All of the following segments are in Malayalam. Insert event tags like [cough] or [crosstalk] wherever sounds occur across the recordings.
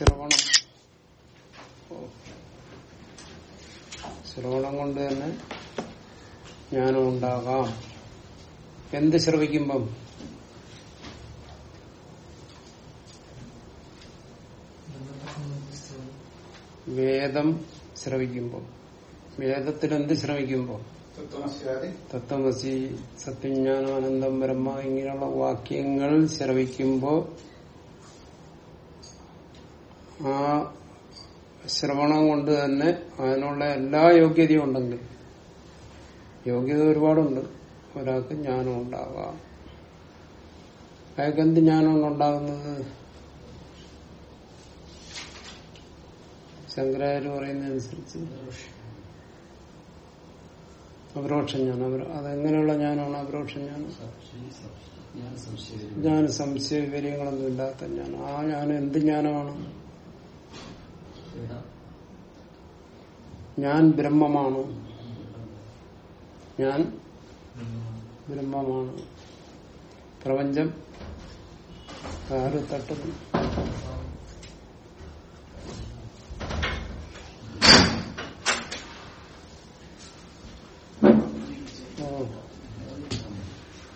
ശ്രവണം. ശ്രവണം കൊണ്ട് തന്നെ ജ്ഞാനം ഉണ്ടാകാം. എന്ത് ശ്രവിക്കുമ്പം? വേദം ശ്രവിക്കുമ്പോൾ വേദത്തിൽ എന്ത് ശ്രമിക്കുമ്പം തത്വമസ്യാദി. തത്വമസി സത്യജ്ഞാനം അനന്തം ബ്രഹ്മ ഇങ്ങനെയുള്ള വാക്യങ്ങൾ ശ്രവിക്കുമ്പോ ആ ശ്രവണം കൊണ്ട് തന്നെ അതിനുള്ള എല്ലാ യോഗ്യതയും ഉണ്ടെങ്കിൽ യോഗ്യത ഒരുപാടുണ്ട്. ഒരാൾക്ക് ജ്ഞാനം ഉണ്ടാകാം അയാൾക്ക് എന്ത് ജ്ഞാനമാണ് ഉണ്ടാകുന്നത്? ശങ്കരാചാര്യ പറയുന്നതനുസരിച്ച്. അപരോക്ഷ അപരോ- അതെങ്ങനെയുള്ള ജ്ഞാനമാണ് അപരോക്ഷ ജ്ഞാനം ഞാൻ സംശയ വിവരങ്ങളൊന്നും ഇല്ലാത്ത ഞാൻ ആ ഞാൻ എന്ത് ജ്ഞാനമാണ്? ഞാൻ ബ്രഹ്മമാണ്. ഞാൻ ബ്രഹ്മമാണ്. പ്രപഞ്ചം തട്ടുന്നു ഓ.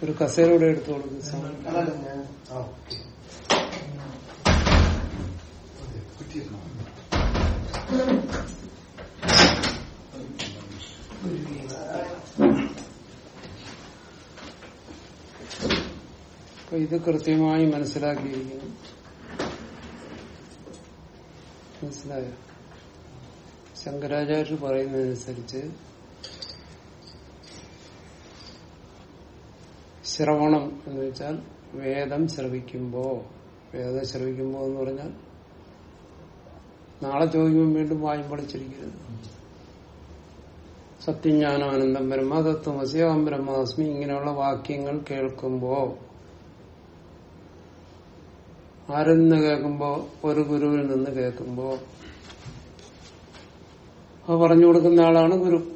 ഒരു കസേരയുടെ എടുത്തു കൊടുക്കും അതല്ല ഞാൻ ആ ഓക്കെ കിട്ടിയിരുന്നോ അപ്പൊ ഇത് കൃത്യമായി മനസ്സിലാക്കിയിരിക്കുന്നു. മനസ്സിലായോ? ശങ്കരാചാര്യർ പറയുന്നതനുസരിച്ച് ശ്രവണം എന്ന് വെച്ചാൽ വേദം ശ്രവിക്കുമ്പോ വേദം ശ്രവിക്കുമ്പോ എന്ന് പറഞ്ഞാൽ നാളെ ചോദിക്കുമ്പോൾ വീണ്ടും വായും പൊളിച്ചിരിക്കരുത്. സത്യജ്ഞാനം അനന്തം ബ്രഹ്മ തത്വമസി അഹം ബ്രഹ്മാസ്മി ഇങ്ങനെയുള്ള വാക്യങ്ങൾ കേൾക്കുമ്പോ ആരിൽ നിന്ന് കേൾക്കുമ്പോ ഒരു ഗുരുവിൽ നിന്ന് കേൾക്കുമ്പോ അത് പറഞ്ഞു കൊടുക്കുന്ന ആളാണ് ഗുരു.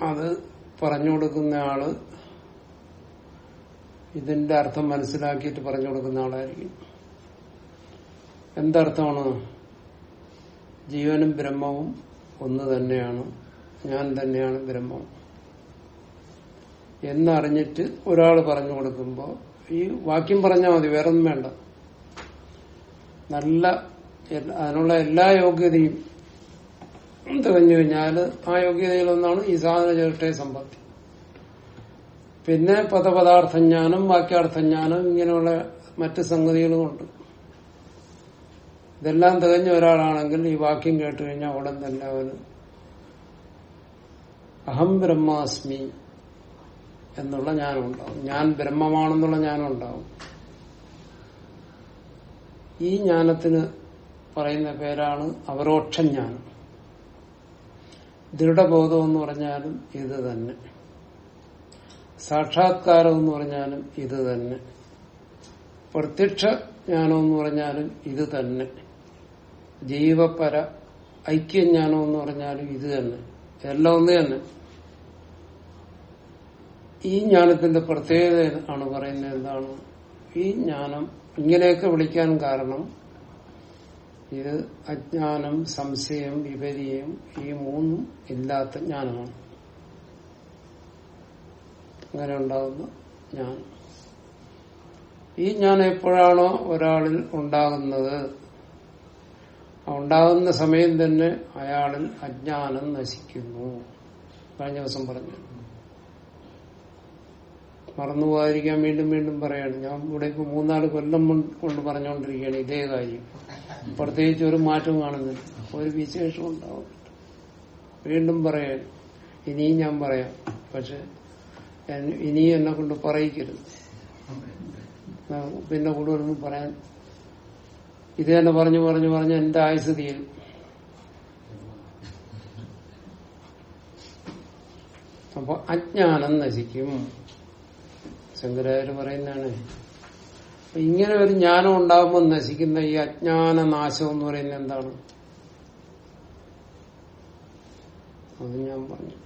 അത് പറഞ്ഞു കൊടുക്കുന്ന ആൾ ഇതിന്റെ അർത്ഥം മനസ്സിലാക്കിയിട്ട് പറഞ്ഞു കൊടുക്കുന്ന ആളായിരിക്കും. എന്തർത്ഥമാണ്? ജീവനും ബ്രഹ്മവും ഒന്ന് തന്നെയാണ്. ഞാൻ തന്നെയാണ് ബ്രഹ്മം. എന്നറിഞ്ഞിട്ട് ഒരാൾ പറഞ്ഞു കൊടുക്കുമ്പോൾ ഈ വാക്യം പറഞ്ഞാൽ മതി വേറൊന്നും വേണ്ട. നല്ല അതിനുള്ള എല്ലാ യോഗ്യതയും തികഞ്ഞു കഴിഞ്ഞാൽ ആ യോഗ്യതയിലൊന്നാണ് ഈ സാധന ചേർട്ടയ സമ്പത്തി. പിന്നെ പദപദാർത്ഥജ്ഞാനം വാക്യാർത്ഥജ്ഞാനം ഇങ്ങനെയുള്ള മറ്റ് സംഗതികളുമുണ്ട്. ഇതെല്ലാം തികഞ്ഞ ഒരാളാണെങ്കിൽ ഈ വാക്യം കേട്ടുകഴിഞ്ഞാൽ ഉടൻ തന്നെ അവന് അഹം ബ്രഹ്മാസ്മി എന്നുള്ള ജ്ഞാനം ഉണ്ടാവും ഞാൻ ബ്രഹ്മമാണെന്നുള്ള ജ്ഞാനം ഉണ്ടാവും ഈ ജ്ഞാനത്തിന് പറയുന്ന പേരാണ് അവരോക്ഷ ജ്ഞാനം ദൃഢബോധം എന്ന് പറഞ്ഞാലും ഇത് തന്നെ. സാക്ഷാത്കാരം എന്ന് പറഞ്ഞാലും ഇത് തന്നെ. പ്രത്യക്ഷ ജ്ഞാനം എന്ന് പറഞ്ഞാലും ഇത് തന്നെ. ജീവപര ഐക്യജ്ഞാനം എന്ന് പറഞ്ഞാലും ഇത് തന്നെ. എല്ലാം ഒന്ന് തന്നെ. ഈ ജ്ഞാനത്തിന്റെ പ്രത്യേകത ആണ് പറയുന്നത് എന്താണ് ഈ ജ്ഞാനം ഇങ്ങനെയൊക്കെ വിളിക്കാൻ കാരണം ഇത് അജ്ഞാനം സംശയം വിപരീയം ഈ മൂന്നും ഇല്ലാത്ത ജ്ഞാനമാണ്. അങ്ങനെ ഉണ്ടാകുന്ന ജ്ഞാനം. ഈ ജ്ഞാനം എപ്പോഴാണോ ഒരാളിൽ ഉണ്ടാകുന്നത്? ഉണ്ടാകുന്ന സമയം തന്നെ അയാളിൽ അജ്ഞാനം നശിക്കുന്നു. കഴിഞ്ഞ ദിവസം പറഞ്ഞു. മറന്നു പോകാതിരിക്കാൻ വീണ്ടും വീണ്ടും പറയാണ്. ഞാൻ ഇവിടെ ഇപ്പൊ മൂന്നാൽ കൊല്ലം കൊണ്ട് പറഞ്ഞുകൊണ്ടിരിക്കുകയാണ് ഇതേ കാര്യം. പ്രത്യേകിച്ച് ഒരു മാറ്റം കാണുന്നില്ല. ഒരു വിശേഷം ഉണ്ടാവും. വീണ്ടും പറയാൻ ഇനിയും ഞാൻ പറയാം. പക്ഷെ ഇനിയും എന്നെ കൊണ്ട് പറയിക്കരുത്. പിന്നെ കൂടുതലൊന്നും പറയാൻ ഇത് തന്നെ പറഞ്ഞു പറഞ്ഞു പറഞ്ഞ് എന്റെ ആയുസ് തീരും അപ്പൊ അജ്ഞാനം നശിക്കും. ശങ്കരാചാര്യ പറയുന്നതാണ്. ഇങ്ങനെ ഒരു ജ്ഞാനം ഉണ്ടാകുമ്പോൾ നശിക്കുന്ന ഈ അജ്ഞാന നാശം എന്ന് പറയുന്നത് എന്താണ്? അത് ഞാൻ പറഞ്ഞു.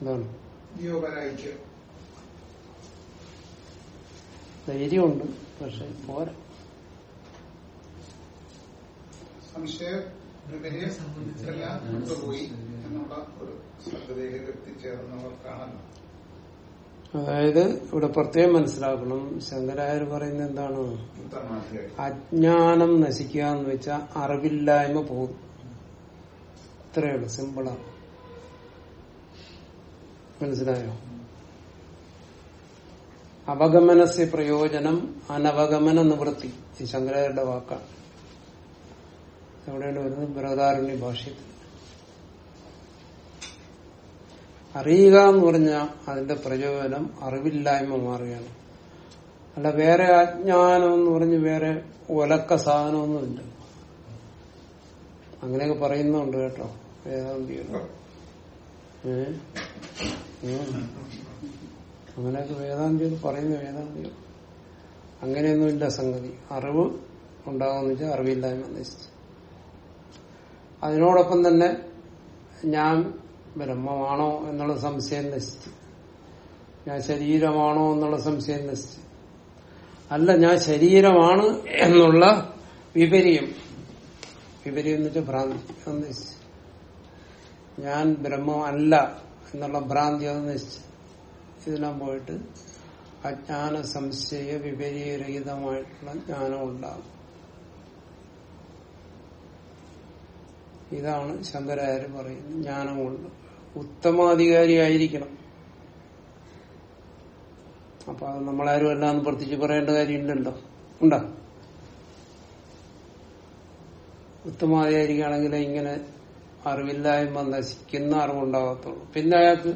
എന്താണ്? ധൈര്യമുണ്ട് പക്ഷെ പോരാ. സംശയ എല്ലാം കൊണ്ടുപോയി. എന്നുള്ള ഒരു ശ്രദ്ധതയിൽ എത്തിച്ചേർന്നവർക്കാണല്ലോ അതായത് ഇവിടെ പ്രത്യേകം മനസ്സിലാക്കണം. ശങ്കരായർ പറയുന്നത് എന്താണ്? അജ്ഞാനം നശിക്കുക എന്ന് വെച്ചാൽ അറിവില്ലായ്മ പോകും. ഇത്രയേ ഉള്ളൂ സിമ്പിളാണ് മനസ്സിലായോ? അവഗമനസ്യ പ്രയോജനം അനവഗമന നിവൃത്തി. ഈ ശങ്കരായരുടെ വാക്കാണ്. എവിടെയാണ് വരുന്നത്? ബൃഹദാരുണ്യ ഭാഷ്യത്തിൽ അറിയുക എന്ന് പറഞ്ഞാൽ അതിന്റെ പ്രചോദനം അറിവില്ലായ്മ മാറുകയാണ്. അല്ല വേറെ അജ്ഞാനം എന്ന് പറഞ്ഞ് വേറെ ഒലക്ക സാധനമൊന്നുമില്ല. അങ്ങനെയൊക്കെ പറയുന്നുണ്ട് കേട്ടോ ഉം. അങ്ങനെയൊക്കെ വേദാന്തികൾ പറയുന്ന വേദാന്തികൾ അങ്ങനെയൊന്നുമില്ല സംഗതി. അറിവ് ഉണ്ടാകുന്ന വെച്ചാൽ അറിവില്ലായ്മ നിശ്ചിച്ചു അതിനോടൊപ്പം തന്നെ ഞാൻ ബ്രഹ്മമാണോ എന്നുള്ള സംശയം നശിച്ചു. ഞാൻ ശരീരമാണോ എന്നുള്ള സംശയം നശിച്ചു. അല്ല ഞാൻ ശരീരമാണ് എന്നുള്ള വിപര്യം. വിപര്യം എന്ന് വെച്ചാൽ ഭ്രാന്തി. അത് നശിച്ചു. ഞാൻ ബ്രഹ്മമല്ല എന്നുള്ള ഭ്രാന്തി അത് നശിച്ചു. ഇതിനാൻ പോയിട്ട് അജ്ഞാന സംശയ വിപരീരഹിതമായിട്ടുള്ള ജ്ഞാനം ഉണ്ടാകും. ഇതാണ് ശങ്കരാചാര്യ പറയുന്നത് ജ്ഞാനം ഉത്തമാധികാരിയായിരിക്കണം. അപ്പൊ അത് നമ്മളാരും എല്ലാം പ്രത്യേകിച്ച് പറയേണ്ട കാര്യമില്ലല്ലോ. ഉണ്ടോ? ഉത്തമാധികാരിക്കാണെങ്കിൽ ഇങ്ങനെ അറിവില്ലായ്മ നശിക്കുന്ന അറിവുണ്ടാകത്തുള്ളൂ പിന്നെ അയാൾക്ക്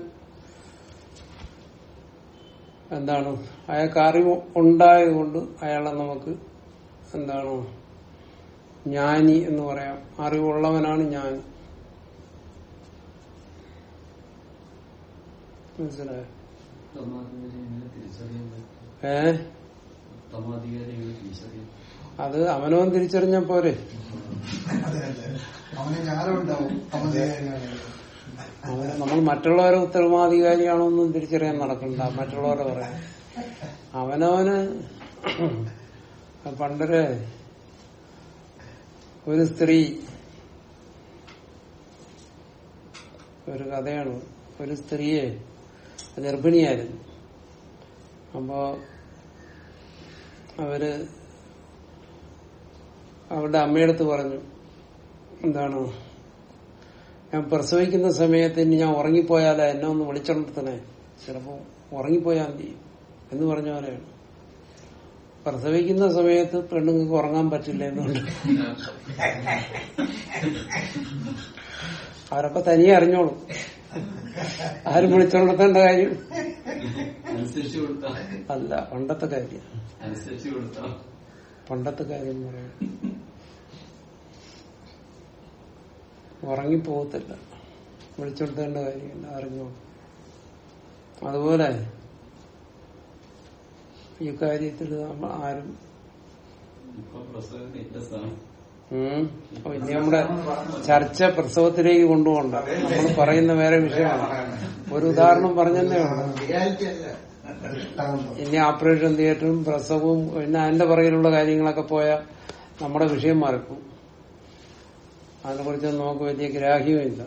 എന്താണ്? അയാൾക്ക് അറിവ് ഉണ്ടായതുകൊണ്ട് അയാളെ നമുക്ക് എന്താണ്? ജ്ഞാനി എന്ന് പറയാം. അറിവുള്ളവനാണ് ഞാൻ മനസ്സിലായോ? ഏ? അത് അവനവൻ തിരിച്ചറിഞ്ഞ പോരെ. നമ്മൾ മറ്റുള്ളവരെ ഉത്തരവാധികാരിയാണോന്നും തിരിച്ചറിയാൻ നടക്കണ്ട. മറ്റുള്ളവരെ പറയാൻ അവനവന് പണ്ടൊരു ഒരു സ്ത്രീ ഒരു കഥയാണ്. ഒരു സ്ത്രീയെ ഗർഭിണിയായിരുന്നു. അപ്പോ അവർ അവരുടെ അമ്മയടുത്ത് പറഞ്ഞു എന്താണ്? ഞാൻ പ്രസവിക്കുന്ന സമയത്ത് ഇനി ഞാൻ ഉറങ്ങിപ്പോയാലേ എന്നെ ഒന്ന് വിളിച്ചുണർത്തണേ ചിലപ്പോ ഉറങ്ങിപ്പോയാൽ മതി എന്ന് പറഞ്ഞ പോലെയാണ് പ്രസവിക്കുന്ന സമയത്ത് പെണ്ണുങ്ങൾക്ക് ഉറങ്ങാൻ പറ്റില്ല എന്നുണ്ട് അവരൊക്കെ തനിയെ അറിഞ്ഞോളും. ആരും വിളിച്ചുണർത്തേണ്ട കാര്യം? അല്ല പണ്ടത്തെ കാര്യം. പണ്ടത്തെ കാര്യം പറയാം. ഉറങ്ങിപ്പോകത്തില്ല. വിളിച്ചെടുത്തേണ്ട കാര്യമില്ല അറിഞ്ഞോ? അതുപോലെ ഈ കാര്യത്തിൽ നമ്മൾ ആരും ഇപ്പൊ ഇനി നമ്മുടെ ചർച്ച പ്രസവത്തിലേക്ക് കൊണ്ടുപോകണ്ട. നമ്മൾ പറയുന്ന വേറെ വിഷയമാണ്. ഒരു ഉദാഹരണം പറഞ്ഞതേ ഉള്ളൂ. റിയാലിറ്റി അല്ല ഇനി ഓപ്പറേഷൻ തിയേറ്ററും പ്രസവവും പിന്നെ അതിന്റെ പുറകിലുള്ള കാര്യങ്ങളൊക്കെ പോയാൽ നമ്മുടെ വിഷയം മറക്കും. അതിനെ കുറിച്ച് നമുക്ക് വലിയ ഗ്രാഹ്യമില്ല.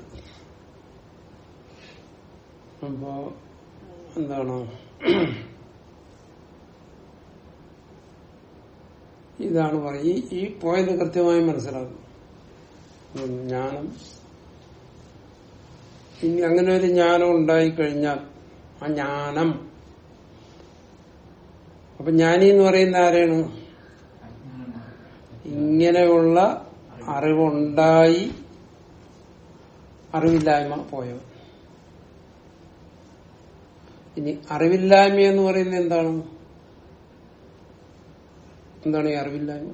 അപ്പോ എന്താണ്? ഇതാണ് ഈ ഈ പോയിന്റ് കൃത്യമായി മനസ്സിലാക്കും ജ്ഞാനം ഇനി അങ്ങനെ ഒരു ജ്ഞാനം ഉണ്ടായിക്കഴിഞ്ഞാൽ ആ ജ്ഞാനം. അപ്പൊ ജ്ഞാനി എന്ന് പറയുന്ന ആരാണ്? ഇങ്ങനെയുള്ള അറിവുണ്ടായി അറിവില്ലായ്മ പോയവൻ. ഇനി അറിവില്ലായ്മ എന്ന് പറയുന്നത് എന്താണ്? എന്താണ് ഈ അറിവില്ലായ്മ?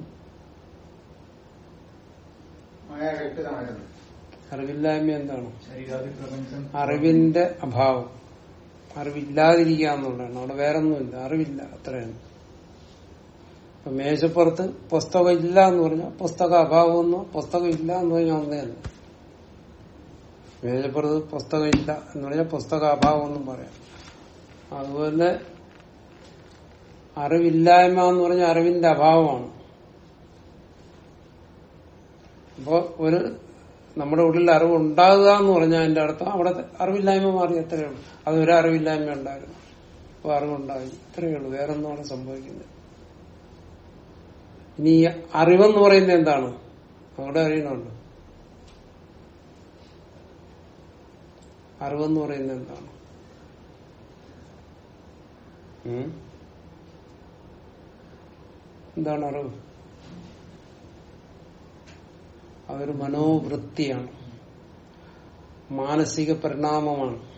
അറിവില്ലായ്മ എന്താണ്? അറിവിന്റെ അഭാവം. അറിവില്ലാതിരിക്കുക എന്നുള്ളതാണ്. അവിടെ വേറൊന്നുമില്ല. അറിവില്ല. അത്രയാണ്. ഇപ്പൊ മേശപ്പുറത്ത് പുസ്തകം ഇല്ല എന്ന് പറഞ്ഞാൽ പുസ്തക അഭാവം എന്നോ പുസ്തകം ഇല്ല എന്ന് പറഞ്ഞാൽ ഒന്നേന്ന് മേശപ്പുറത്ത് പുസ്തകം ഇല്ല എന്ന് പറഞ്ഞാൽ പുസ്തക അഭാവം എന്നും പറയാം. അതുപോലെ അറിവില്ലായ്മ എന്ന് പറഞ്ഞ അറിവിന്റെ അഭാവമാണ്. അപ്പോ ഒരു നമ്മുടെ ഉള്ളിൽ അറിവ് ഉണ്ടാകുക എന്ന് പറഞ്ഞാൽ അതിന്റെ അർത്ഥം അവിടെ അറിവില്ലായ്മ മാറി എത്രയേ ഉള്ളൂ അത് ഒരു അറിവില്ലായ്മ ഉണ്ടായിരുന്നു. അപ്പൊ അറിവുണ്ടായി. ഇത്രയേ ഉള്ളൂ. വേറൊന്നും അവിടെ സംഭവിക്കുന്നത്. ഇനി അറിവെന്ന് പറയുന്നത് എന്താണ്? അവിടെ അറിയണമല്ലോ. അറിവെന്ന് പറയുന്നത് എന്താണ്? എന്താണ് അറിവ്? അതൊരു മനോവൃത്തിയാണ്. മാനസിക പരിണാമമാണ്.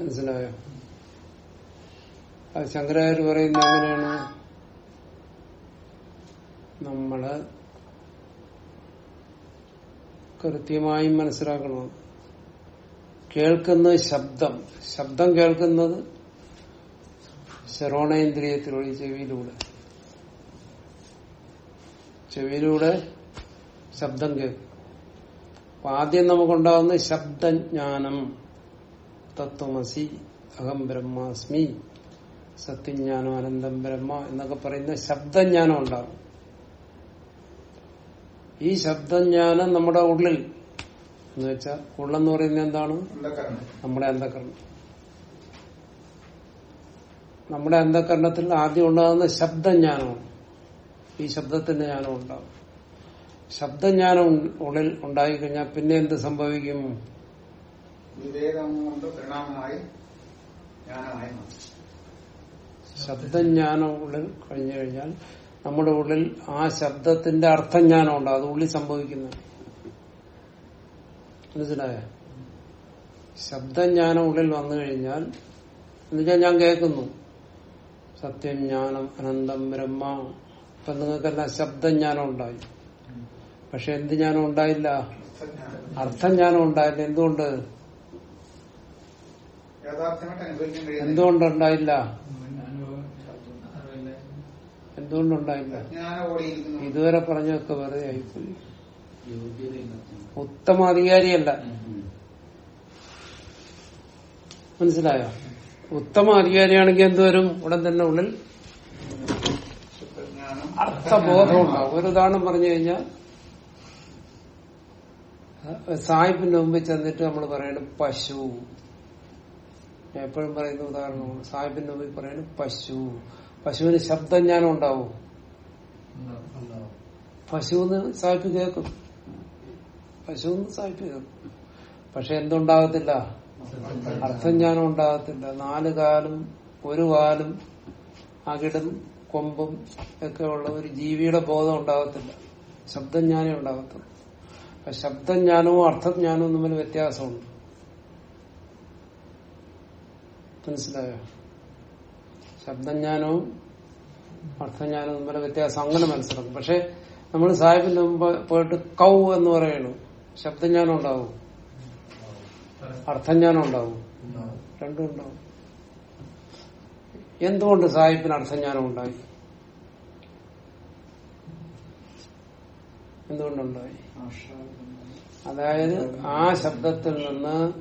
മനസിലായോ അത് ശങ്കരാചാര്യ പറയുന്നത് എങ്ങനെയാണ്? നമ്മൾ കൃത്യമായും മനസ്സിലാക്കണം. കേൾക്കുന്ന ശബ്ദം. ശബ്ദം കേൾക്കുന്നത് ശ്രവണേന്ദ്രിയത്തിലൂടെ ചെവിയിലൂടെ. ചെവിയിലൂടെ ശബ്ദം കേൾക്കും. അപ്പൊ ആദ്യം നമുക്കുണ്ടാകുന്ന ശബ്ദജ്ഞാനം. തത്വമസി അഹം ബ്രഹ്മാസ്മി സത്യജ്ഞാനം അനന്തം ബ്രഹ്മ എന്നൊക്കെ പറയുന്ന ശബ്ദജ്ഞാനം ഉണ്ടാകും. ഈ ശബ്ദജ്ഞാനം നമ്മുടെ ഉള്ളിൽ എന്ന് വെച്ചാൽ ഉള്ളെന്ന് പറയുന്നത് എന്താണ്? നമ്മുടെ അന്ധകരണം. നമ്മുടെ അന്ധകരണത്തിൽ ആദ്യം ഉണ്ടാകുന്ന ശബ്ദജ്ഞാനമാണ് ഈ ശബ്ദത്തിന്റെ ജ്ഞാനം ഉണ്ടാകും ശബ്ദജ്ഞാനം ഉള്ളിൽ ഉണ്ടായിക്കഴിഞ്ഞാൽ പിന്നെ എന്ത് സംഭവിക്കും? വിവേകം കൊണ്ട് പരിണാമമായി ജ്ഞാനമായി ശബ്ദജ്ഞാനം ഉള്ളിൽ കഴിഞ്ഞു കഴിഞ്ഞാൽ നമ്മുടെ ഉള്ളിൽ ആ ശബ്ദത്തിന്റെ അർത്ഥജ്ഞാനം ഉണ്ട്. അത് ഉള്ളിൽ സംഭവിക്കുന്നത്. മനസ്സിലായ? ശബ്ദജ്ഞാനം ഉള്ളിൽ വന്നു കഴിഞ്ഞാൽ എന്നുവെച്ചാൽ ഞാൻ കേൾക്കുന്നു. സത്യം ജ്ഞാനം അനന്തം ബ്രഹ്മ. ഇപ്പൊ നിങ്ങൾക്കെല്ലാം ശബ്ദജ്ഞാനം ഉണ്ടായി. പക്ഷെ എന്ത് ജ്ഞാനം ഉണ്ടായില്ല? അർത്ഥം അർത്ഥജ്ഞാനം ഉണ്ടായില്ല. എന്തുകൊണ്ട്? എന്തുകൊണ്ടുണ്ടായില്ല എന്തുകൊണ്ടുണ്ടായില്ല ഇതുവരെ പറഞ്ഞൊക്കെ വെറുതെ ആയിപ്പോയി. ഉത്തമ അധികാരിയല്ല മനസിലായോ മനസ്സിലായോ? ഉത്തമ അധികാരിയാണെങ്കിൽ എന്തുവരും ഉടൻ തന്നെ ഉള്ളിൽ അർത്ഥബോധം ഉണ്ടാവും ഒരു ഉദാഹരണം പറഞ്ഞു കഴിഞ്ഞാൽ സായിപ്പിന്റെ മുമ്പിൽ ചെന്നിട്ട് നമ്മൾ പറയണം പശു. ഞാൻ എപ്പോഴും പറയുന്ന ഉദാഹരണമാണ് സാഹിബിന്റെ മുമ്പിൽ പറയണം പശു. പശുവിന് ശബ്ദജ്ഞാനം ഉണ്ടാവും. പശു എന്ന് സാഹിബ് കേൾക്കും. പശു എന്ന് സാഹിബ് കേൾക്കും. പക്ഷെ എന്തുണ്ടാകത്തില്ല? അർത്ഥജ്ഞാനം ഉണ്ടാകത്തില്ല. നാല് കാലും ഒരു കാലും അകിടും കൊമ്പും ഒക്കെ ഉള്ള ഒരു ജീവിയുടെ ബോധം ഉണ്ടാകത്തില്ല. ശബ്ദജ്ഞാനം ഉണ്ടാകത്തുള്ളൂ. അപ്പൊ ശബ്ദജ്ഞാനവും അർത്ഥജ്ഞാനവും തമ്മിൽ വ്യത്യാസമുണ്ട്. മനസ്സിലായോ? ശബ്ദജ്ഞാനവും അർത്ഥജ്ഞാനവും തമ്മിൽ വ്യത്യാസം. അങ്ങനെ മനസ്സിലാക്കും. പക്ഷെ നമ്മൾ സാഹിബിന്റെ മുമ്പ് പോയിട്ട് കൗ എന്ന് പറയണു ശബ്ദജ്ഞാനം ഉണ്ടാവും. അർത്ഥജ്ഞാനം ഉണ്ടാവും രണ്ടും ഉണ്ടാവും. എന്തുകൊണ്ട് സാഹിബിന് അർത്ഥജ്ഞാനം ഉണ്ടായി എന്തുകൊണ്ടുണ്ടായി? അതായത് ആ ശബ്ദത്തിൽ നിന്ന്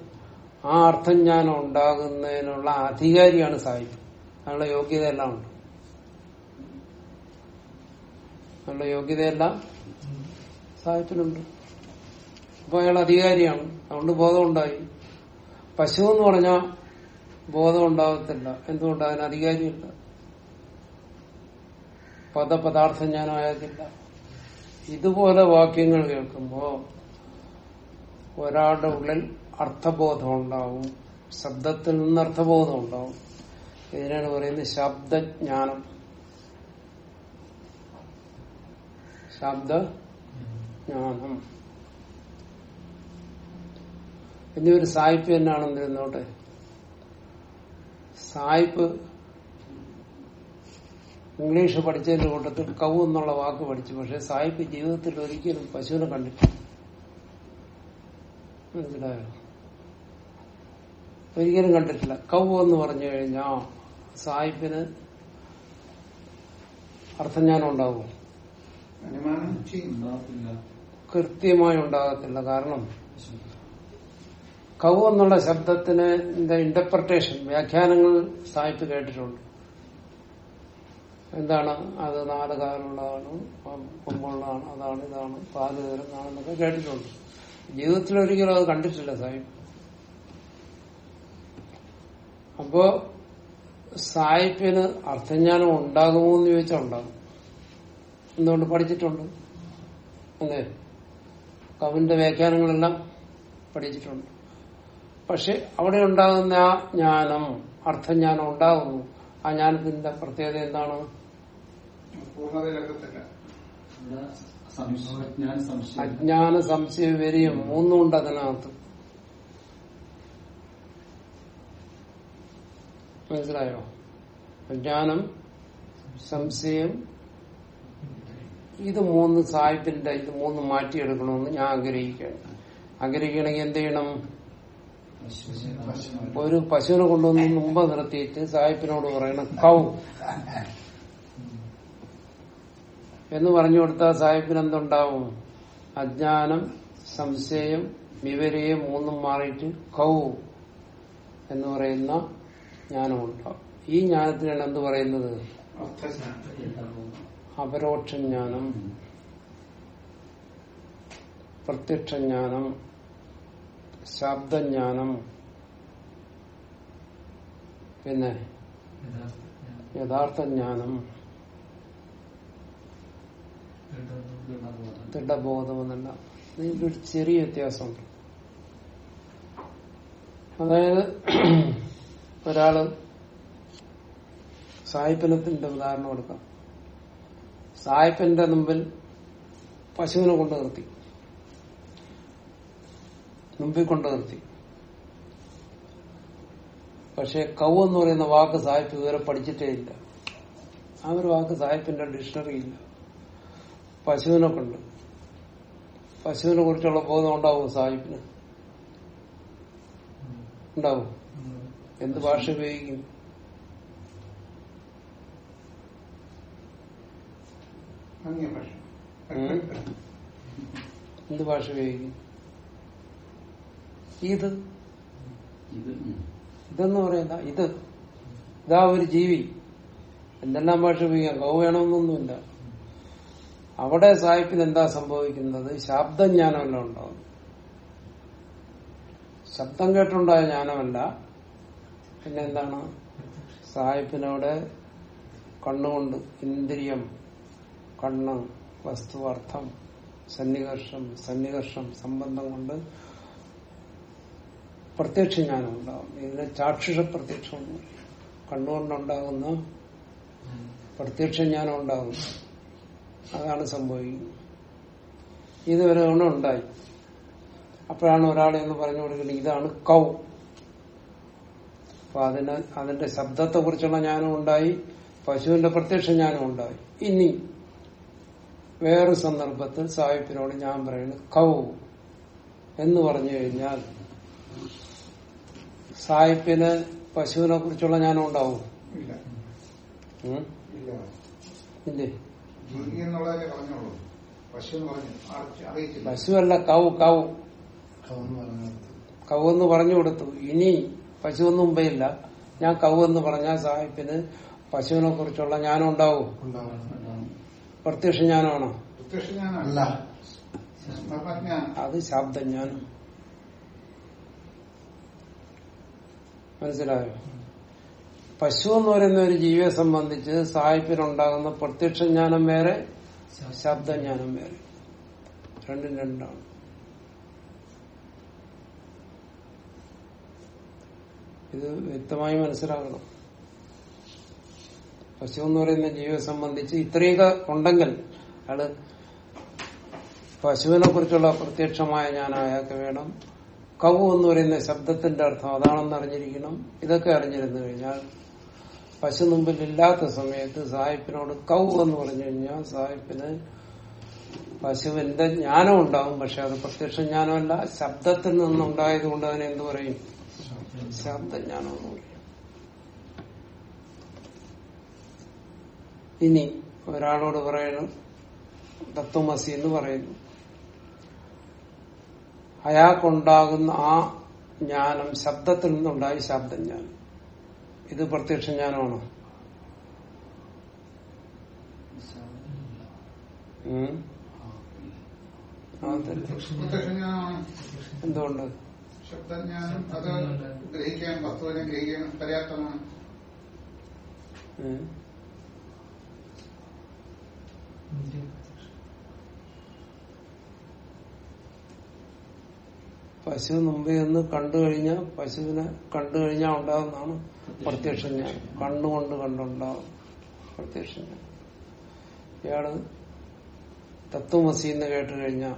ആ അർത്ഥജ്ഞാനം ഉണ്ടാകുന്നതിനുള്ള അധികാരിയാണ് സാഹിബ്. അതിനുള്ള യോഗ്യതയെല്ലാം ഉണ്ട്. അതിനുള്ള യോഗ്യതയെല്ലാം സാഹിബിനുണ്ട്. അപ്പൊ അയാൾ അധികാരിയാണ്. അതുകൊണ്ട് ബോധം ഉണ്ടായി പശു എന്ന് പറഞ്ഞാൽ ബോധം ഉണ്ടാകത്തില്ല. എന്തുകൊണ്ട്? അതിന് അധികാരിയില്ല പദപദാർത്ഥ ജ്ഞാനമായതില്ല ഇതുപോലെ വാക്യങ്ങൾ കേൾക്കുമ്പോ ഒരാളുടെ ഉള്ളിൽ അർത്ഥബോധം ഉണ്ടാവും. ശബ്ദത്തിൽ നിന്ന് അർത്ഥബോധം ഉണ്ടാവും. ഇതിനാണ് പറയുന്നത് ശബ്ദജ്ഞാനം. ശബ്ദജ്ഞാനം. ഇനി ഒരു സായിപ്പ് ഇരുന്നോട്ടെ സായിപ്പ് ഇംഗ്ലീഷ് പഠിച്ചതിന്റെ കൂട്ടത്തിൽ കൗ എന്നുള്ള വാക്ക് പഠിച്ചു. പക്ഷെ സായിപ്പ് ജീവിതത്തിൽ ഒരിക്കലും പശുവിനെ കണ്ടിട്ടില്ല. മനസ്സിലായോ? ഒരിക്കലും കണ്ടിട്ടില്ല. കൗ എന്ന് പറഞ്ഞു കഴിഞ്ഞാ സായിപ്പിന് അർത്ഥജ്ഞാനം ഉണ്ടാവും. കൃത്യമായി ഉണ്ടാകത്തില്ല. കാരണം കൗ എന്നുള്ള ശബ്ദത്തിന് ഇന്റർപ്രിട്ടേഷൻ വ്യാഖ്യാനങ്ങൾ സാഹിത്യ കേട്ടിട്ടുണ്ട്. എന്താണ്? അത് നാല് കാലുള്ളതാണ് കൊമ്പുള്ളതാണ് അതാണ് ഇതാണ് പാൽ തരുന്നതാണെന്നൊക്കെ കേട്ടിട്ടുണ്ട്. ജീവിതത്തിൽ ഒരിക്കലും അത് കണ്ടിട്ടില്ല സാഹിബ് അപ്പോ സായിപ്പിന് അർത്ഥജ്ഞാനം ഉണ്ടാകുമോ എന്ന് ചോദിച്ചാൽ ഉണ്ടാകും. എന്തുകൊണ്ട് പഠിച്ചിട്ടുണ്ട്? അല്ലേ? കവിന്റെ വ്യാഖ്യാനങ്ങളെല്ലാം പഠിച്ചിട്ടുണ്ട്. പക്ഷെ അവിടെ ഉണ്ടാകുന്ന ആ ജ്ഞാനം അർത്ഥജ്ഞാനം ഉണ്ടാകുന്നു. ആ ജ്ഞാനത്തിന്റെ പ്രത്യേകത എന്താണ്? അജ്ഞാന സംശയം. മൂന്നും ഉണ്ട് മൂന്നുണ്ട് അതിനകത്ത്. മനസിലായോ അജ്ഞാനം സംശയം ഇത് മൂന്ന് സാഹിബിന്റെ ഇത് മൂന്ന് മാറ്റിയെടുക്കണമെന്ന് ഞാൻ ആഗ്രഹിക്കുകയാണ്. ആഗ്രഹിക്കണമെങ്കിൽ എന്ത് ചെയ്യണം? ഒരു പശുവിനെ കൊണ്ടുവന്ന് മുമ്പ് നിർത്തിയിട്ട് സാഹിബിനോട് പറയണം കൗ. എന്ന് പറഞ്ഞു കൊടുത്താൽ സാഹിബിന് എന്തുണ്ടാവും അജ്ഞാനം സംശയം വിവരയും മൂന്നും മാറിയിട്ട് കൗ എന്ന് പറയുന്ന ജ്ഞാനമുണ്ടാവും. ഈ ജ്ഞാനത്തിനാണ് എന്ത് പറയുന്നത്? അപരോക്ഷ ജ്ഞാനം പ്രത്യക്ഷ ജ്ഞാനം ശബ്ദജ്ഞാനം. പിന്നെ യഥാർത്ഥ ജ്ഞാനം എന്നല്ല ഇതിലൊരു ചെറിയ വ്യത്യാസമുണ്ട് അതായത് ഒരാൾ സായിപ്പനത്തിന്റെ ഉദാഹരണം എടുക്കാം. സായിപ്പന്റെ മുമ്പിൽ പശുവിനെ കൊണ്ട് നിർത്തി മുമ്പിൽ കൊണ്ട് നിർത്തി. പക്ഷെ കൗ എന്ന് പറയുന്ന വാക്ക് സാഹിപ്പ് ഇതുവരെ പഠിച്ചിട്ടേ ഇല്ല. ആ ഒരു വാക്ക് സാഹിപ്പിന്റെ ഡിക്ഷണറി ഇല്ല. പശുവിനെ കൊണ്ട്. പശുവിനെ കുറിച്ചുള്ള ബോധം ഉണ്ടാവും സാഹിബിന് ഉണ്ടാവും? എന്ത് ഭാഷ ഉപയോഗിക്കും? എന്ത് ഭാഷ ഉപയോഗിക്കും? ഇത്. ഇതെന്ന് പറയുന്ന ഇത്. ഇതാ ഒരു ജീവി. എന്തെല്ലാം ഭാഷ ഉപയോഗിക്കാം? ഗൗ വേണമെന്നൊന്നുമില്ല. അവിടെ സാഹിബിന് എന്താ സംഭവിക്കുന്നത്? ശബ്ദജ്ഞാനമല്ല ഉണ്ടാവും ശബ്ദം കേട്ടുണ്ടായ ജ്ഞാനമല്ല. പിന്നെ എന്താണ്? സാഹിബിനവിടെ കണ്ണുകൊണ്ട് ഇന്ദ്രിയം കണ്ണ് വസ്തു അർത്ഥം സന്നിഹർഷം സന്നികർഷം സംബന്ധം കൊണ്ട് പ്രത്യക്ഷ ജ്ഞാനം ഉണ്ടാവും ഇതിനെ ചാക്ഷുഷ പ്രത്യക്ഷം എന്ന് പറയും കണ്ണുകൊണ്ടുണ്ടാകുന്ന പ്രത്യക്ഷ ജ്ഞാനം ഉണ്ടാകും അതാണ് സംഭവിക്കുന്നത്. ഇതുവരെ ഒന്നും ഉണ്ടായി. അപ്പോഴാണ് ഒരാളെ എന്ന് പറഞ്ഞു കൊടുക്കുന്നത് ഇതാണ് കൗ. അപ്പൊ അതിന് അതിന്റെ ശബ്ദത്തെ കുറിച്ചുള്ള ജ്ഞാനം ഉണ്ടായി പശുവിന്റെ പ്രത്യക്ഷ ജ്ഞാനം ഉണ്ടായി. ഇനി വേറൊരു സന്ദർഭത്തിൽ സാഹിബിനോട് ഞാൻ പറയുന്നത് കൗ എന്ന് പറഞ്ഞു കഴിഞ്ഞാൽ സാഹിബിന് പശുവിനെ കുറിച്ചുള്ള ജ്ഞാനം ഉണ്ടാവും? ഇല്ല? ഇല്ല. ഇല്ലേ? പശുവല്ല കവ് കവ് എന്ന് പറഞ്ഞു കൊടുത്തു. ഇനി പശു ഒന്നും മുമ്പേയില്ല ഞാൻ എന്ന് പറഞ്ഞാൽ സാഹിബിന് പശുവിനെ കുറിച്ചുള്ള ജ്ഞാനം ഉണ്ടാവും. പ്രത്യക്ഷ ജ്ഞാനമാണോ? അത് ശബ്ദജ്ഞാനം. മനസ്സിലായോ? പശു എന്ന് പറയുന്ന ഒരു ജീവിയെ സംബന്ധിച്ച് സായിപ്പിനുണ്ടാകുന്ന പ്രത്യക്ഷ ജ്ഞാനം വേറെ ശബ്ദജ്ഞാനം വേറെ. രണ്ടും രണ്ടാണ്. ഇത് വ്യക്തമായി മനസ്സിലാക്കണം. പശു എന്ന് പറയുന്ന ജീവിയെ സംബന്ധിച്ച് ഇത്രയൊക്കെ ഉണ്ടെങ്കിൽ അയാൾ പശുവിനെ കുറിച്ചുള്ള പ്രത്യക്ഷമായ ഞാൻ അയാൾക്ക് വേണം. കൗ എന്ന് പറയുന്ന ശബ്ദത്തിന്റെ അർത്ഥം അതാണെന്ന് അറിഞ്ഞിരിക്കണം ഇതൊക്കെ അറിഞ്ഞിരുന്നു കഴിഞ്ഞാൽ പശു മുമ്പിൽ ഇല്ലാത്ത സമയത്ത് സാഹിബിനോട് കൗ എന്ന് പറഞ്ഞു കഴിഞ്ഞാൽ സാഹിബിന് പശുവിന്റെ ജ്ഞാനം ഉണ്ടാവും. പക്ഷെ അത് പ്രത്യക്ഷ ജ്ഞാനമല്ല. ശബ്ദത്തിൽ നിന്നുണ്ടായത് കൊണ്ട് അതിനെ എന്തു പറയും? ശബ്ദജ്ഞാനം ഇനി ഒരാളോട് പറയണം. തത്വമസി എന്ന് പറയുന്നു. അയാൾക്കുണ്ടാകുന്ന ആ ജ്ഞാനം ശബ്ദത്തിൽ നിന്നുണ്ടായി ശബ്ദജ്ഞാനം. ഇത് പ്രത്യക്ഷ ജ്ഞാനമാണോ? എന്തുകൊണ്ട്? ശബ്ദജ്ഞാനം അത് ഗ്രഹിക്കാൻ വസ്തുവിനെ ഗ്രഹിക്കാൻ പര്യാപ്തമാണ്. ഉം? പശു മുമ്പേ ഒന്ന് കണ്ടു കഴിഞ്ഞാൽ പശുവിനെ കണ്ടു കഴിഞ്ഞാൽ ഉണ്ടാകുന്നതാണ് പ്രത്യക്ഷ ജ്ഞാനം കണ്ണുകൊണ്ട് കണ്ടുണ്ടാവും. പ്രത്യക്ഷ ജ്ഞാനം ഇയാൾ തത്വമസി എന്ന് കേട്ട് കഴിഞ്ഞാൽ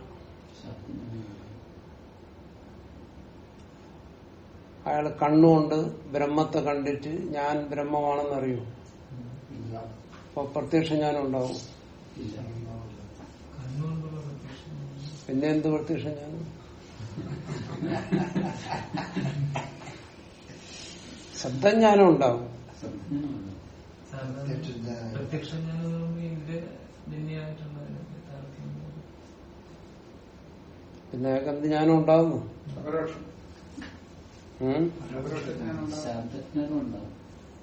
അയാൾ കണ്ണുകൊണ്ട് ബ്രഹ്മത്തെ കണ്ടിട്ട് ഞാൻ ബ്രഹ്മമാണെന്ന് അറിയൂ ഇല്ല. അപ്പൊ പ്രത്യക്ഷ ജ്ഞാനം ഉണ്ടാവും ഇല്ല പിന്നെ എന്ത് പ്രത്യക്ഷ ജ്ഞാനം ശബ്ദജ്ഞാനം ഉണ്ടാവും പിന്നെ അയാൾക്ക് എന്ത് ജ്ഞാനം ഉണ്ടാവുന്നു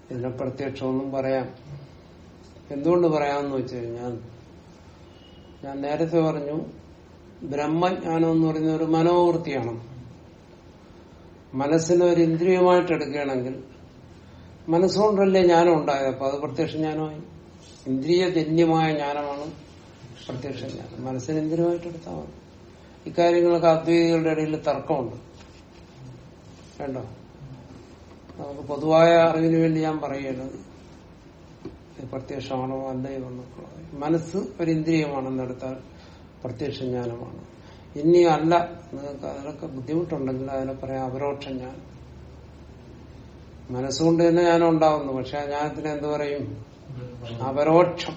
പിന്നെ പ്രത്യക്ഷമൊന്നും പറയാം. എന്തുകൊണ്ട് പറയാമെന്ന് വെച്ച് കഴിഞ്ഞാൽ ഞാൻ നേരത്തെ പറഞ്ഞു ബ്രഹ്മജ്ഞാനം എന്ന് പറയുന്ന ഒരു മനോവൃത്തിയാണ്. മനസ്സിനെ ഒരു ഇന്ദ്രിയമായിട്ട് എടുക്കുകയാണെങ്കിൽ മനസ്സുകൊണ്ടല്ലേ ജ്ഞാനം ഉണ്ടായത്? അപ്പൊ അത് പ്രത്യക്ഷ ജ്ഞാനമായി. ഇന്ദ്രിയജന്യമായ ജ്ഞാനമാണ് പ്രത്യക്ഷ ജ്ഞാനം. മനസ്സിന് ഇന്ദ്രിയമായിട്ട് എടുത്താൽ മതി. ഇക്കാര്യങ്ങളൊക്കെ അദ്വൈതികളുടെ ഇടയിൽ തർക്കമുണ്ട്. വേണ്ടോ നമുക്ക് പൊതുവായ അറിവിന് വേണ്ടി ഞാൻ പറയുന്നത് പ്രത്യക്ഷമാണോ അല്ലയോ എന്നൊക്കെ മനസ്സ് ഒരു ഇന്ദ്രിയമാണെന്നെടുത്താൽ പ്രത്യക്ഷ ജ്ഞാനമാണ്. ഇനി അല്ല നിങ്ങൾക്ക് അതിനൊക്കെ ബുദ്ധിമുട്ടുണ്ടെങ്കിൽ അതിനെ പറയാം അപരോക്ഷ ജ്ഞാനം. മനസ്സുകൊണ്ട് തന്നെ ഞാൻ ഉണ്ടാവുന്നു പക്ഷെ ആ ജ്ഞാനത്തിന് എന്ത് പറയും? അപരോക്ഷം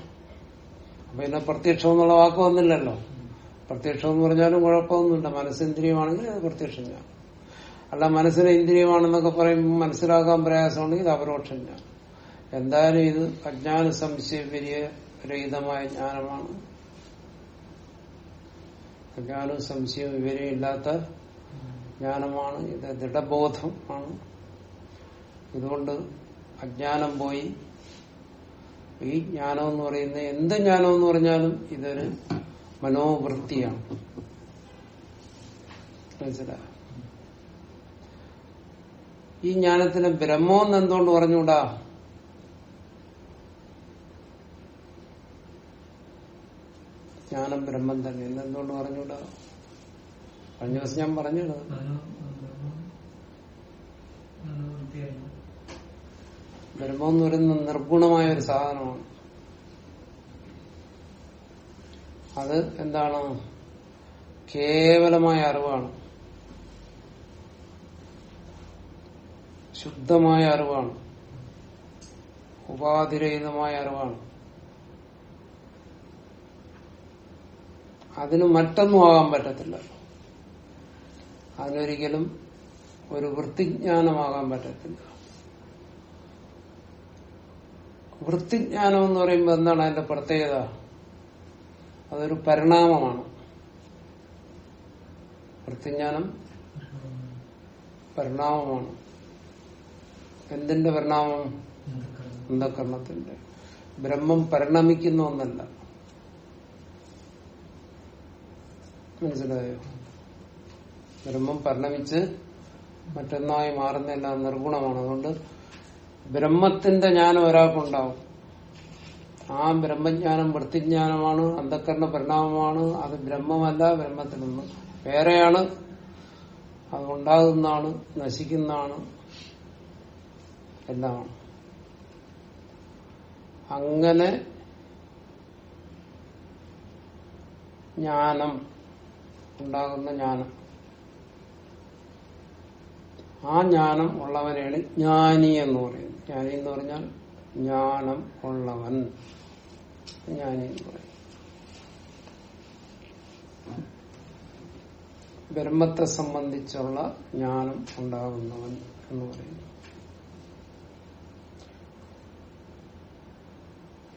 അപ്പൊ പിന്നെ പ്രത്യക്ഷം എന്നുള്ള വാക്ക് വന്നില്ലല്ലോ. പ്രത്യക്ഷം എന്ന് പറഞ്ഞാലും കുഴപ്പമൊന്നുമില്ല. മനസ്സിന്ദ്രിയമാണെങ്കിൽ അത് പ്രത്യക്ഷം ഞാൻ അല്ല മനസ്സിന് ഇന്ദ്രിയമാണെന്നൊക്കെ പറയുമ്പോൾ മനസ്സിലാക്കാൻ പ്രയാസമുണ്ടെങ്കിൽ ഇത് അപരോക്ഷം ഞാൻ എന്തായാലും ഇത് അജ്ഞാന സംശയ രഹിതമായ ജ്ഞാനമാണ്. അജ്ഞാനവും സംശയവും വിവരവും ഇല്ലാത്ത ജ്ഞാനമാണ് ഇത് ദൃഢബോധം ആണ്. ഇതുകൊണ്ട് അജ്ഞാനം പോയി. ഈ ജ്ഞാനം എന്ന് പറയുന്ന എന്ത് ജ്ഞാനം എന്ന് പറഞ്ഞാലും ഇതൊരു മനോവൃത്തിയാണ്. മനസ്സിലായോ ഈ ജ്ഞാനത്തിന് ബ്രഹ്മമെന്ന് എന്തുകൊണ്ട് പറഞ്ഞുകൂടാ? ജ്ഞാനം ബ്രഹ്മം തന്നെ എന്ന് എന്തുകൊണ്ട് പറഞ്ഞുകൂടാ കഴിഞ്ഞ ദിവസം ഞാൻ പറഞ്ഞത് ബ്രഹ്മം എന്ന് പറയുന്നത് നിർഗുണമായ ഒരു സാധനമാണ് അത് എന്താണ് കേവലമായ അറിവാണ് ശുദ്ധമായ അറിവാണ് ഉപാധിരഹിതമായ അറിവാണ് അതിന് മറ്റൊന്നും ആകാൻ പറ്റത്തില്ല. അതിനൊരിക്കലും ഒരു വൃത്തിജ്ഞാനമാകാൻ പറ്റത്തില്ല. വൃത്തിജ്ഞാനം എന്ന് പറയുമ്പോൾ എന്താണ് അതിന്റെ പ്രത്യേകത? അതൊരു പരിണാമമാണ്. വൃത്തിജ്ഞാനം പരിണാമമാണ്. എന്തിന്റെ പരിണാമം? അന്ധകരണത്തിന്റെ ബ്രഹ്മം പരിണമിക്കുന്ന ഒന്നല്ല. മനസ്സിലായോ? ബ്രഹ്മം പരിണമിച്ച് മറ്റൊന്നായി മാറുന്നില്ല നിർഗുണമാണ്. അതുകൊണ്ട് ബ്രഹ്മത്തിന്റെ ജ്ഞാനം ഒരാൾക്കുണ്ടാവും. ആ ബ്രഹ്മജ്ഞാനം വൃത്തിജ്ഞാനമാണ് അന്ധക്കരണ പരിണാമമാണ്. അത് ബ്രഹ്മമല്ല ബ്രഹ്മത്തിൽ നിന്ന് വേറെയാണ്. അത് ഉണ്ടാകുന്നതാണ് നശിക്കുന്നതാണ് എല്ലാമാണ്. അങ്ങനെ ജ്ഞാനം ഉണ്ടാകുന്ന ജ്ഞാനം. ആ ജ്ഞാനം ഉള്ളവനാണ് ജ്ഞാനി എന്ന് പറയുന്നത്. ജ്ഞാനി എന്ന് പറഞ്ഞാൽ ജ്ഞാനം ഉള്ളവൻ. ജ്ഞാനി എന്ന് പറയും ബ്രഹ്മത്തെ സംബന്ധിച്ചുള്ള ജ്ഞാനം ഉണ്ടാകുന്നവൻ എന്ന് പറയുന്നു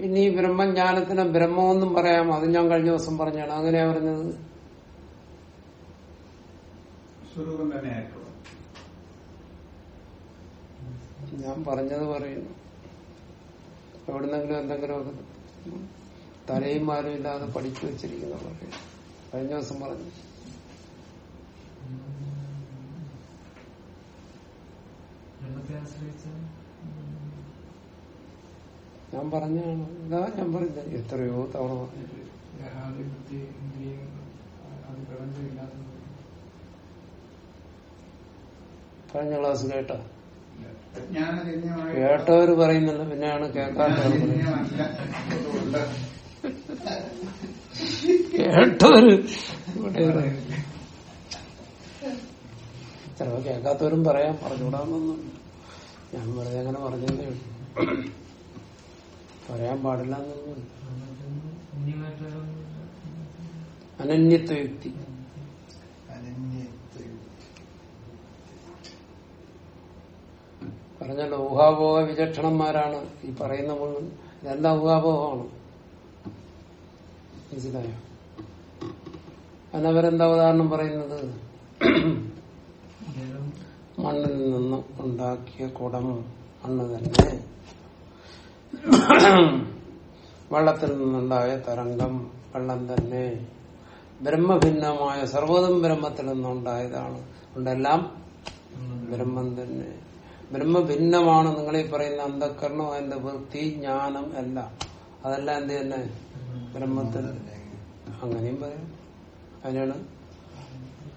ഇനി ബ്രഹ്മജ്ഞാനത്തിന് ബ്രഹ്മമെന്നും പറയാം. അത് ഞാൻ കഴിഞ്ഞ ദിവസം പറഞ്ഞാണ്. അങ്ങനെയാ പറഞ്ഞത്? സ്വരൂപം തന്നെ ആയിട്ടുള്ളത്. ഞാൻ പറഞ്ഞത് പറയുന്നു. എവിടുന്നെങ്കിലും എന്തെങ്കിലുമൊക്കെ തലയും മാലും ഇല്ലാതെ പഠിച്ചു വെച്ചിരിക്കുന്ന പറയും കഴിഞ്ഞ ദിവസം പറഞ്ഞു. ഞാൻ പറഞ്ഞാണ് ഇതാ ഞാൻ പറഞ്ഞ എത്രയോ തവണ പറഞ്ഞു കഴിഞ്ഞ ക്ലാസ് കേട്ട കേട്ടവര് പറയുന്നില്ല പിന്നെയാണ് കേൾക്കാത്തവർ കേട്ടവര്. ചിലപ്പോ കേൾക്കാത്തവരും പറയാം പറഞ്ഞുകൂടാന്നൊന്നും. ഞാൻ വെറുതെ അങ്ങനെ പറഞ്ഞതേ പറയാൻ പാടില്ല എന്നൊന്നും അനന്യത്വ യുക്തി അനന്യത്വ പറഞ്ഞല്ലോ ഊഹാപോഹ വിചക്ഷണന്മാരാണ് ഈ പറയുന്ന മുഴുവൻ. ഇതെല്ലാം ഊഹാപോഹമാണ്? മനസ്സിലായോ? അതിനവരെന്താ ഉദാഹരണം പറയുന്നത്? മണ്ണിൽ നിന്ന് ഉണ്ടാക്കിയ കുടം മണ്ണ് തന്നെ. വെള്ളത്തിൽ നിന്നുണ്ടായ തരംഗം വെള്ളം തന്നെ. ബ്രഹ്മഭിന്നമായ സർവതും ബ്രഹ്മത്തിൽ നിന്നുണ്ടായതാണ്. അതുകൊണ്ടെല്ലാം ബ്രഹ്മം തന്നെ. ബ്രഹ്മഭിന്നമാണ് നിങ്ങളീ പറയുന്ന അന്ധക്കരണം അതിന്റെ വൃത്തി ജ്ഞാനം എല്ലാം. അതെല്ലാം എന്ത് തന്നെ? ബ്രഹ്മത്തിൽ. അങ്ങനെയും പറയാം. അതിനാണ്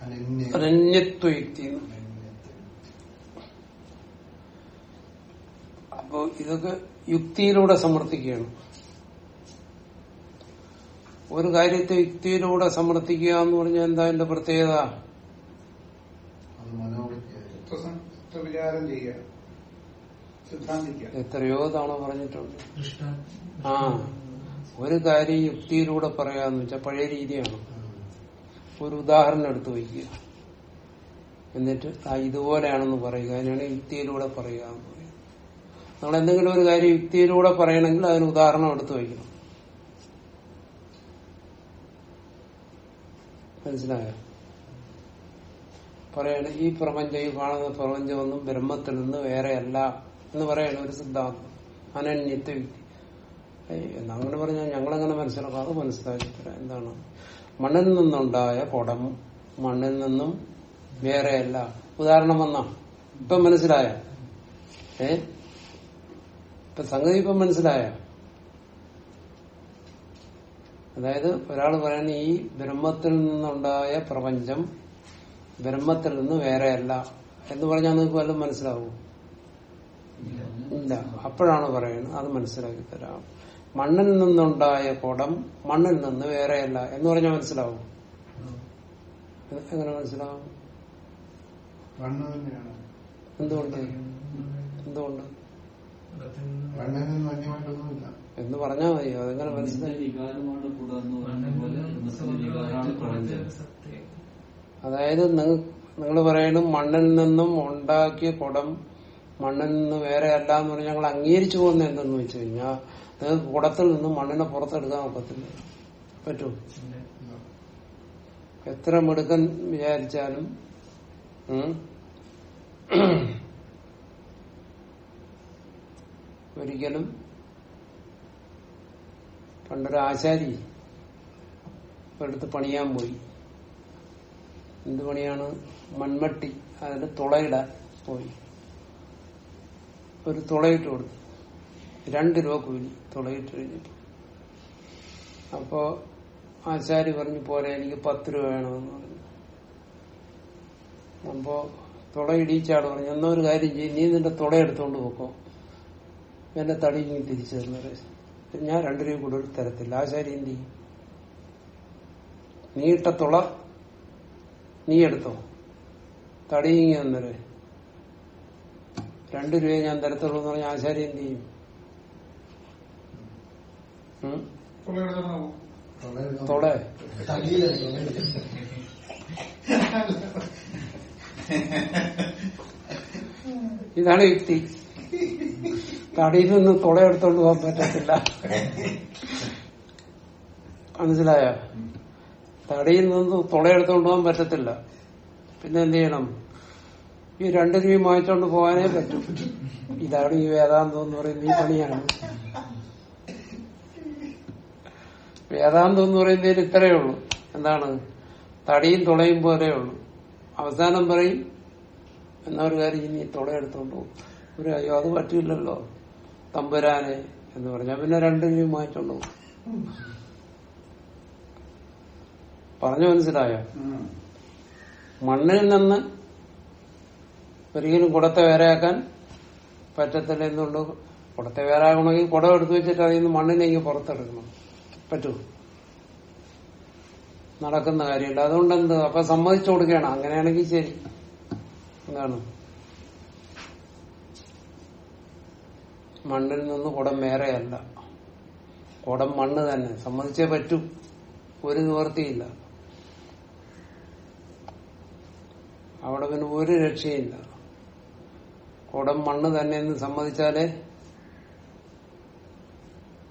അനന്യ അനന്യത്വയുക്തി അപ്പോ ഇതൊക്കെ യുക്തിയിലൂടെ സമർത്ഥിക്കുകയാണ്. ഒരു കാര്യത്തെ യുക്തിയിലൂടെ സമർത്ഥിക്കുക എന്ന് പറഞ്ഞാൽ എന്താ അതിന്റെ പ്രത്യേകത? വിചാരം ചെയ്യുക. സിദ്ധാന്തിക്കുക. എത്രയോ തവണ പറഞ്ഞിട്ടുണ്ട്. ആ ഒരു കാര്യം യുക്തിയിലൂടെ പറയാന്ന് വെച്ചാൽ പഴയ രീതിയാണ്. ഒരു ഉദാഹരണം എടുത്തു വയ്ക്കുക. എന്നിട്ട് ആ ഇതുപോലെയാണെന്ന് പറയുക. അതിനാണ് യുക്തിയിലൂടെ പറയുക എന്ന് പറയുന്നത്. നമ്മൾ എന്തെങ്കിലും ഒരു കാര്യം യുക്തിയിലൂടെ പറയണമെങ്കിൽ അതിന് ഉദാഹരണം എടുത്തു വയ്ക്കണം. മനസ്സിലായോ? പറയാണ് ഈ പ്രപഞ്ചം ഈ കാണുന്ന പ്രപഞ്ചമൊന്നും ബ്രഹ്മത്തിൽ നിന്ന് വേറെയല്ല എന്ന് പറയാണ് ഒരു സിദ്ധാന്തം. ഏയ് എന്നാ അങ്ങനെ പറഞ്ഞാൽ ഞങ്ങളെങ്ങനെ മനസ്സിലാക്കാം. അത് മനസ്സിലാക്കി എന്താണ്? മണ്ണിൽ നിന്നുണ്ടായ കുടം മണ്ണിൽ നിന്നും വേറെയല്ല ഉദാഹരണം വന്ന ഇപ്പൊ മനസ്സിലായ. ഏ? ഇപ്പൊ സംഗതി ഇപ്പൊ മനസ്സിലായ. അതായത് ഒരാൾ പറയുന്ന ഈ ബ്രഹ്മത്തിൽ നിന്നുണ്ടായ പ്രപഞ്ചം ബ്രഹ്മത്തിൽ നിന്ന് വേറെയല്ല എന്ന് പറഞ്ഞാൽ നിങ്ങൾക്ക് വല്ലതും മനസ്സിലാവും? ഇല്ല. അപ്പോഴാണ് പറയുന്നത് അത് മനസ്സിലാക്കി തരാം. മണ്ണിൽ നിന്നുണ്ടായ കുടം മണ്ണിൽ നിന്ന് വേറെയല്ല എന്ന് പറഞ്ഞാൽ മനസ്സിലാവും? എങ്ങനെ മനസ്സിലാവും? എന്തുകൊണ്ട്? എന്തുകൊണ്ട്? എന്ന് പറഞ്ഞാൽ മതി. അതെങ്ങനെ മനസ്സിലായി? അതായത് നിങ്ങൾ പറയണം മണ്ണിൽ നിന്നും ഉണ്ടാക്കിയ കുടം മണ്ണിൽ നിന്ന് വേറെ അല്ല എന്ന് പറഞ്ഞാൽ ഞങ്ങൾ അംഗീകരിച്ചു പോകുന്ന എന്തെന്ന് വെച്ച് കഴിഞ്ഞാൽ നിങ്ങൾക്ക് കുടത്തിൽ നിന്നും മണ്ണിനെ പുറത്തെടുക്കാൻ ഒക്കത്തില്ല. പറ്റൂ? എത്ര മിടുക്കൻ വിചാരിച്ചാലും ഒരിക്കലും പണ്ടൊരു ആശാരി എടുത്ത് പണിയാൻ പോയി. എന്ത് പണിയാണ് മൺമട്ടി അതിന്റെ തുളയിടാൻ പോയി ഒരു തുളയിട്ട് കൊടുത്തു. രണ്ട് രൂപ കൂലി തുളയിട്ട് കഴിഞ്ഞിട്ട്. അപ്പോ ആശാരി പറഞ്ഞു പോരെ എനിക്ക് പത്ത് രൂപ വേണമെന്ന് പറഞ്ഞു. അപ്പോ തുളയിടിച്ചാട് പറഞ്ഞു എന്നാ ഒരു കാര്യം ചെയ്യും നീ നിന്റെ തുള എടുത്തോണ്ട് പോക്കോ. എന്റെ തടി നീ തിരിച്ചു തന്നെ ഞാൻ രണ്ടു രൂപ കൂടുതൽ തരത്തില്ല. ആശാരി എന്ത് ചെയ്യും? തുള നീ എടുത്തോ തടിയിങ്ങി തന്നേരെ രണ്ടു രൂപ ഞാൻ തരത്തുള്ളൂ എന്ന് പറഞ്ഞ ആശാരി എന്ത് ചെയ്യും? ഇതാണ് യുക്തി. തടിയിൽ നിന്ന് തുളയെടുത്തോണ്ട് പോകാൻ പറ്റത്തില്ല. മനസ്സിലായ? തടിയിൽ നിന്ന് തുളയെടുത്തു കൊണ്ടുപോകാൻ പോകാൻ പറ്റത്തില്ല. പിന്നെ എന്ത് ചെയ്യണം? ഈ രണ്ടിനെയും മായിച്ചോണ്ട് പോകാനേ പറ്റും. ഇതാണ് ഈ വേദാന്തം എന്ന് പറയുന്നത് ഈ പണിയാണ്. വേദാന്തം എന്ന് പറയുന്നതിൽ ഇത്രയേ ഉള്ളൂ. എന്താണ്? തടിയും തുളയും പോലെ ഉള്ളൂ. അവസാനം പറയും എന്നാ ഒരു കാര്യം ഇനി തുളയെടുത്തോണ്ട് പോകും ഒരു അയ്യോ അത് പറ്റില്ലല്ലോ. തമ്പുരാനെ എന്ന് പറഞ്ഞാൽ പിന്നെ രണ്ടു രൂപ മായിച്ചോണ്ട് പോകും പറഞ്ഞു മനസ്സിലായോ? മണ്ണിൽ നിന്ന് ഒരിക്കലും കുടത്തെ വേറെയാക്കാൻ പറ്റത്തില്ല എന്നുള്ളൂ. കുടത്തെ വേറെയാകണമെങ്കിൽ കുടം എടുത്തു വെച്ചിട്ട് അതിൽ നിന്ന് മണ്ണിനെങ്കിൽ പുറത്തെടുക്കണം. പറ്റൂ. നടക്കുന്ന കാര്യമില്ല. അതുകൊണ്ട് എന്ത് അപ്പൊ സമ്മതിച്ചു കൊടുക്കുകയാണ്. അങ്ങനെയാണെങ്കിൽ ശരി. എന്താണ്? മണ്ണിൽ നിന്ന് കുടം വേറെയല്ല. കുടം മണ്ണ് തന്നെ. സമ്മതിച്ചേ പറ്റൂ. ഒരു നിവർത്തിയില്ല. അവിടെ പിന്നെ ഒരു രക്ഷയില്ല. കുടം മണ്ണ് തന്നെ എന്ന് സമ്മതിച്ചാലേ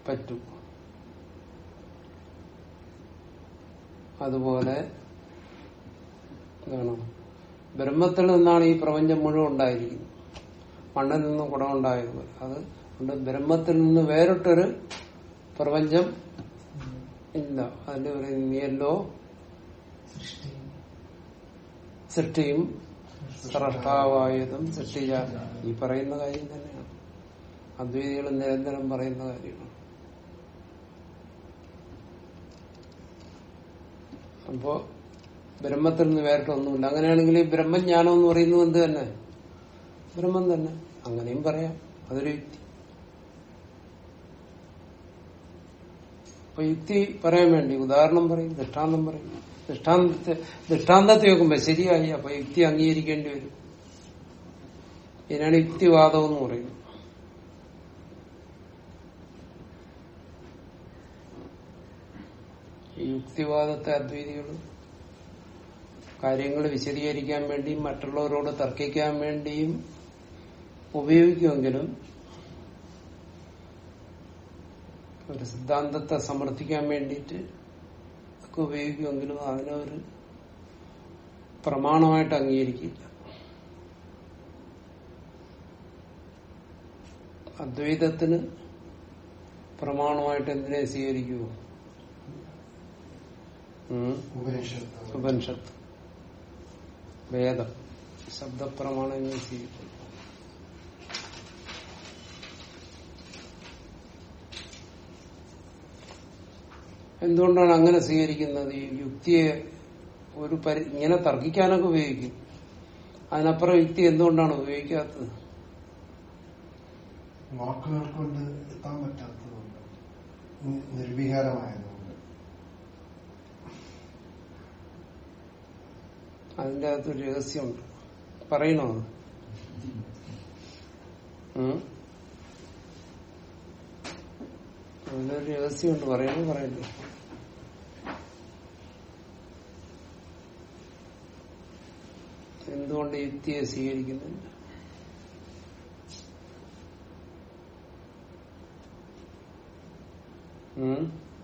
പറ്റൂ. അതുപോലെ എന്താണ് ബ്രഹ്മത്തിൽ നിന്നാണ് ഈ പ്രപഞ്ചം മുഴുവൻ ഉണ്ടായിരിക്കുന്നത്. മണ്ണിൽ നിന്നും കുടം ഉണ്ടായതുപോലെ അത് കൊണ്ട് ബ്രഹ്മത്തിൽ നിന്ന് വേറിട്ടൊരു പ്രപഞ്ചം ഇല്ല. അതിന്റെ പറയുന്നത് നീയല്ലോ സൃഷ്ടി. സൃഷ്ടിയും സ്രഷ്ടാവായതും സൃഷ്ടിച്ച ഈ പറയുന്ന കാര്യം തന്നെയാണ്. അദ്വൈതികൾ നിരന്തരം പറയുന്ന കാര്യമാണ്. അപ്പോ ബ്രഹ്മത്തിൽ നിന്ന് വേറിട്ടൊന്നുമില്ല അങ്ങനെയാണെങ്കിൽ ബ്രഹ്മജ്ഞാനം എന്ന് പറയുന്നത് എന്ത് തന്നെ? ബ്രഹ്മം തന്നെ. അങ്ങനെയും പറയാം. അതൊരു യുക്തി. അപ്പൊ യുക്തി പറയാൻ വേണ്ടി ഉദാഹരണം പറയും ദൃഷ്ടാന്തം പറയും. ദൃഷ്ടാന്തത്തെ ദൃഷ്ടാന്തത്തെ നോക്കുമ്പോ ശരിയായി അപ്പൊ യുക്തി അംഗീകരിക്കേണ്ടി വരും. ഇതിനാണ് യുക്തിവാദം എന്ന് പറയുന്നത്. യുക്തിവാദത്തെ അദ്വൈതികൾ കാര്യങ്ങൾ വിശദീകരിക്കാൻ വേണ്ടിയും മറ്റുള്ളവരോട് തർക്കിക്കാൻ വേണ്ടിയും ഉപയോഗിക്കുമെങ്കിലും ഒരു സിദ്ധാന്തത്തെ സമർത്ഥിക്കാൻ വേണ്ടിയിട്ട് ഒക്കെ ഉപയോഗിക്കുമെങ്കിലും അതിനെ ഒരു പ്രമാണമായിട്ട് അംഗീകരിക്കില്ല. അദ്വൈതത്തിന് പ്രമാണമായിട്ട് എന്തിനെ സ്വീകരിക്കുമോ? ഉപനിഷത്ത്. ഉപനിഷത്ത്. വേദം. ശബ്ദപ്രമാണങ്ങൾ സ്വീകരിക്കും? എന്തുകൊണ്ടാണ് അങ്ങനെ സ്വീകരിക്കുന്നത്? ഈ യുക്തിയെ ഒരു പരി ഇങ്ങനെ തർക്കിക്കാനൊക്കെ ഉപയോഗിക്കും. അതിനപ്പുറം യുക്തി എന്തുകൊണ്ടാണ് ഉപയോഗിക്കാത്തത്? വാക്കുകൾ കൊണ്ട് എത്താൻ പറ്റാത്തതുകൊണ്ട്. നിർവികാരമായതുകൊണ്ട്. അതിന്റെ അകത്തൊരു രഹസ്യമുണ്ട്. പറയണോ? അത് ഉം? രഹസ്യം രഹസ്യമുണ്ട്. പറയുന്നു പറയണ്ടേ എന്തുകൊണ്ട് യുക്തിയെ സ്വീകരിക്കുന്നില്ല?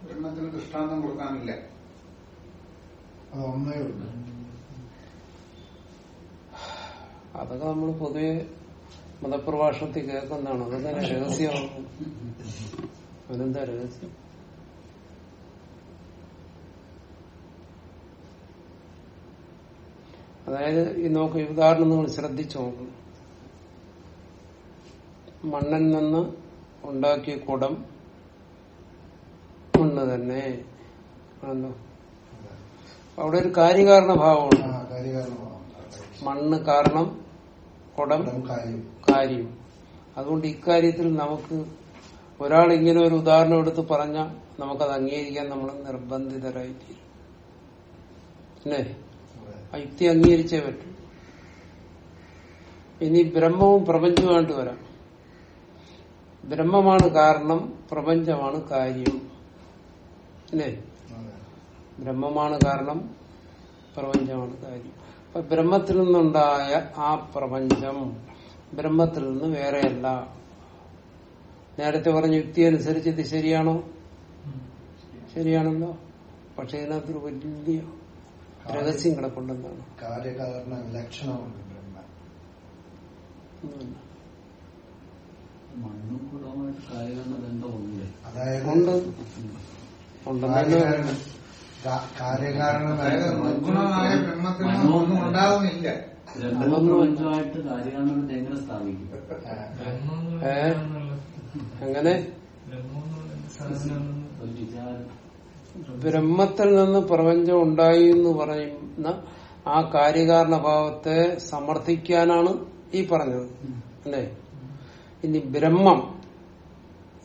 ബ്രഹ്മത്തിന് ദൃഷ്ടാന്തം കൊടുക്കാനില്ല. അത് ഒന്നേ ഉള്ളൂ. അതൊക്കെ നമ്മൾ പൊതുവെ മതപ്രഭാഷണത്തിൽ കേൾക്കുന്നതാണ്. അതൊക്കെ രഹസ്യമാണ് അതിനെന്താ രഹസ്യം അതായത് ഈ നോക്ക് ഈ ഉദാഹരണം നിങ്ങൾ ശ്രദ്ധിച്ചു നോക്കും മണ്ണിൽ നിന്ന് ഉണ്ടാക്കിയ കുടം മണ്ണ് തന്നെ. ആണല്ലോ അവിടെ ഒരു കാര്യകാരണ ഭാവമുണ്ട് ആ മണ്ണ് കാരണം കുടം കാര്യം. അതുകൊണ്ട് ഇക്കാര്യത്തിൽ നമുക്ക് ഒരാൾ ഇങ്ങനെ ഒരു ഉദാഹരണം എടുത്ത് പറഞ്ഞാൽ നമുക്കത് അംഗീകരിക്കാൻ നമ്മൾ നിർബന്ധിതരായി തീരും. അല്ലേ. ആ യുക്തി അംഗീകരിച്ചേ പറ്റൂ. ഇനി ബ്രഹ്മവും പ്രപഞ്ചവുമായിട്ട് വരാം. ബ്രഹ്മമാണ് കാരണം പ്രപഞ്ചമാണ് കാര്യം. അല്ലേ? ബ്രഹ്മമാണ് കാരണം പ്രപഞ്ചമാണ് കാര്യം. അപ്പൊ ബ്രഹ്മത്തിൽ നിന്നുണ്ടായ ആ പ്രപഞ്ചം ബ്രഹ്മത്തിൽ നിന്ന് വേറെയല്ല. നേരത്തെ പറഞ്ഞ യുക്തി അനുസരിച്ച് ഇത് ശരിയാണോ? ശരിയാണല്ലോ പക്ഷെ ഇതിനകത്തൊരു വലിയ രഹസ്യം കിടപ്പുണ്ടെന്നാണ് കാര്യകാരണ ലക്ഷണമുണ്ട് അതായത് കാര്യകാരണമായ ഉണ്ടാവുന്നില്ല. കാര്യകാരണത്തെ എങ്ങനെ സ്ഥാപിക്കും? അങ്ങനെ ബ്രഹ്മത്തിൽ നിന്ന് പ്രപഞ്ചം ഉണ്ടായി എന്ന് പറയുന്ന ആ കാര്യകാരണഭാവത്തെ സമർത്ഥിക്കാനാണ് ഈ പറഞ്ഞത്. അല്ലേ? ഇനി ബ്രഹ്മം.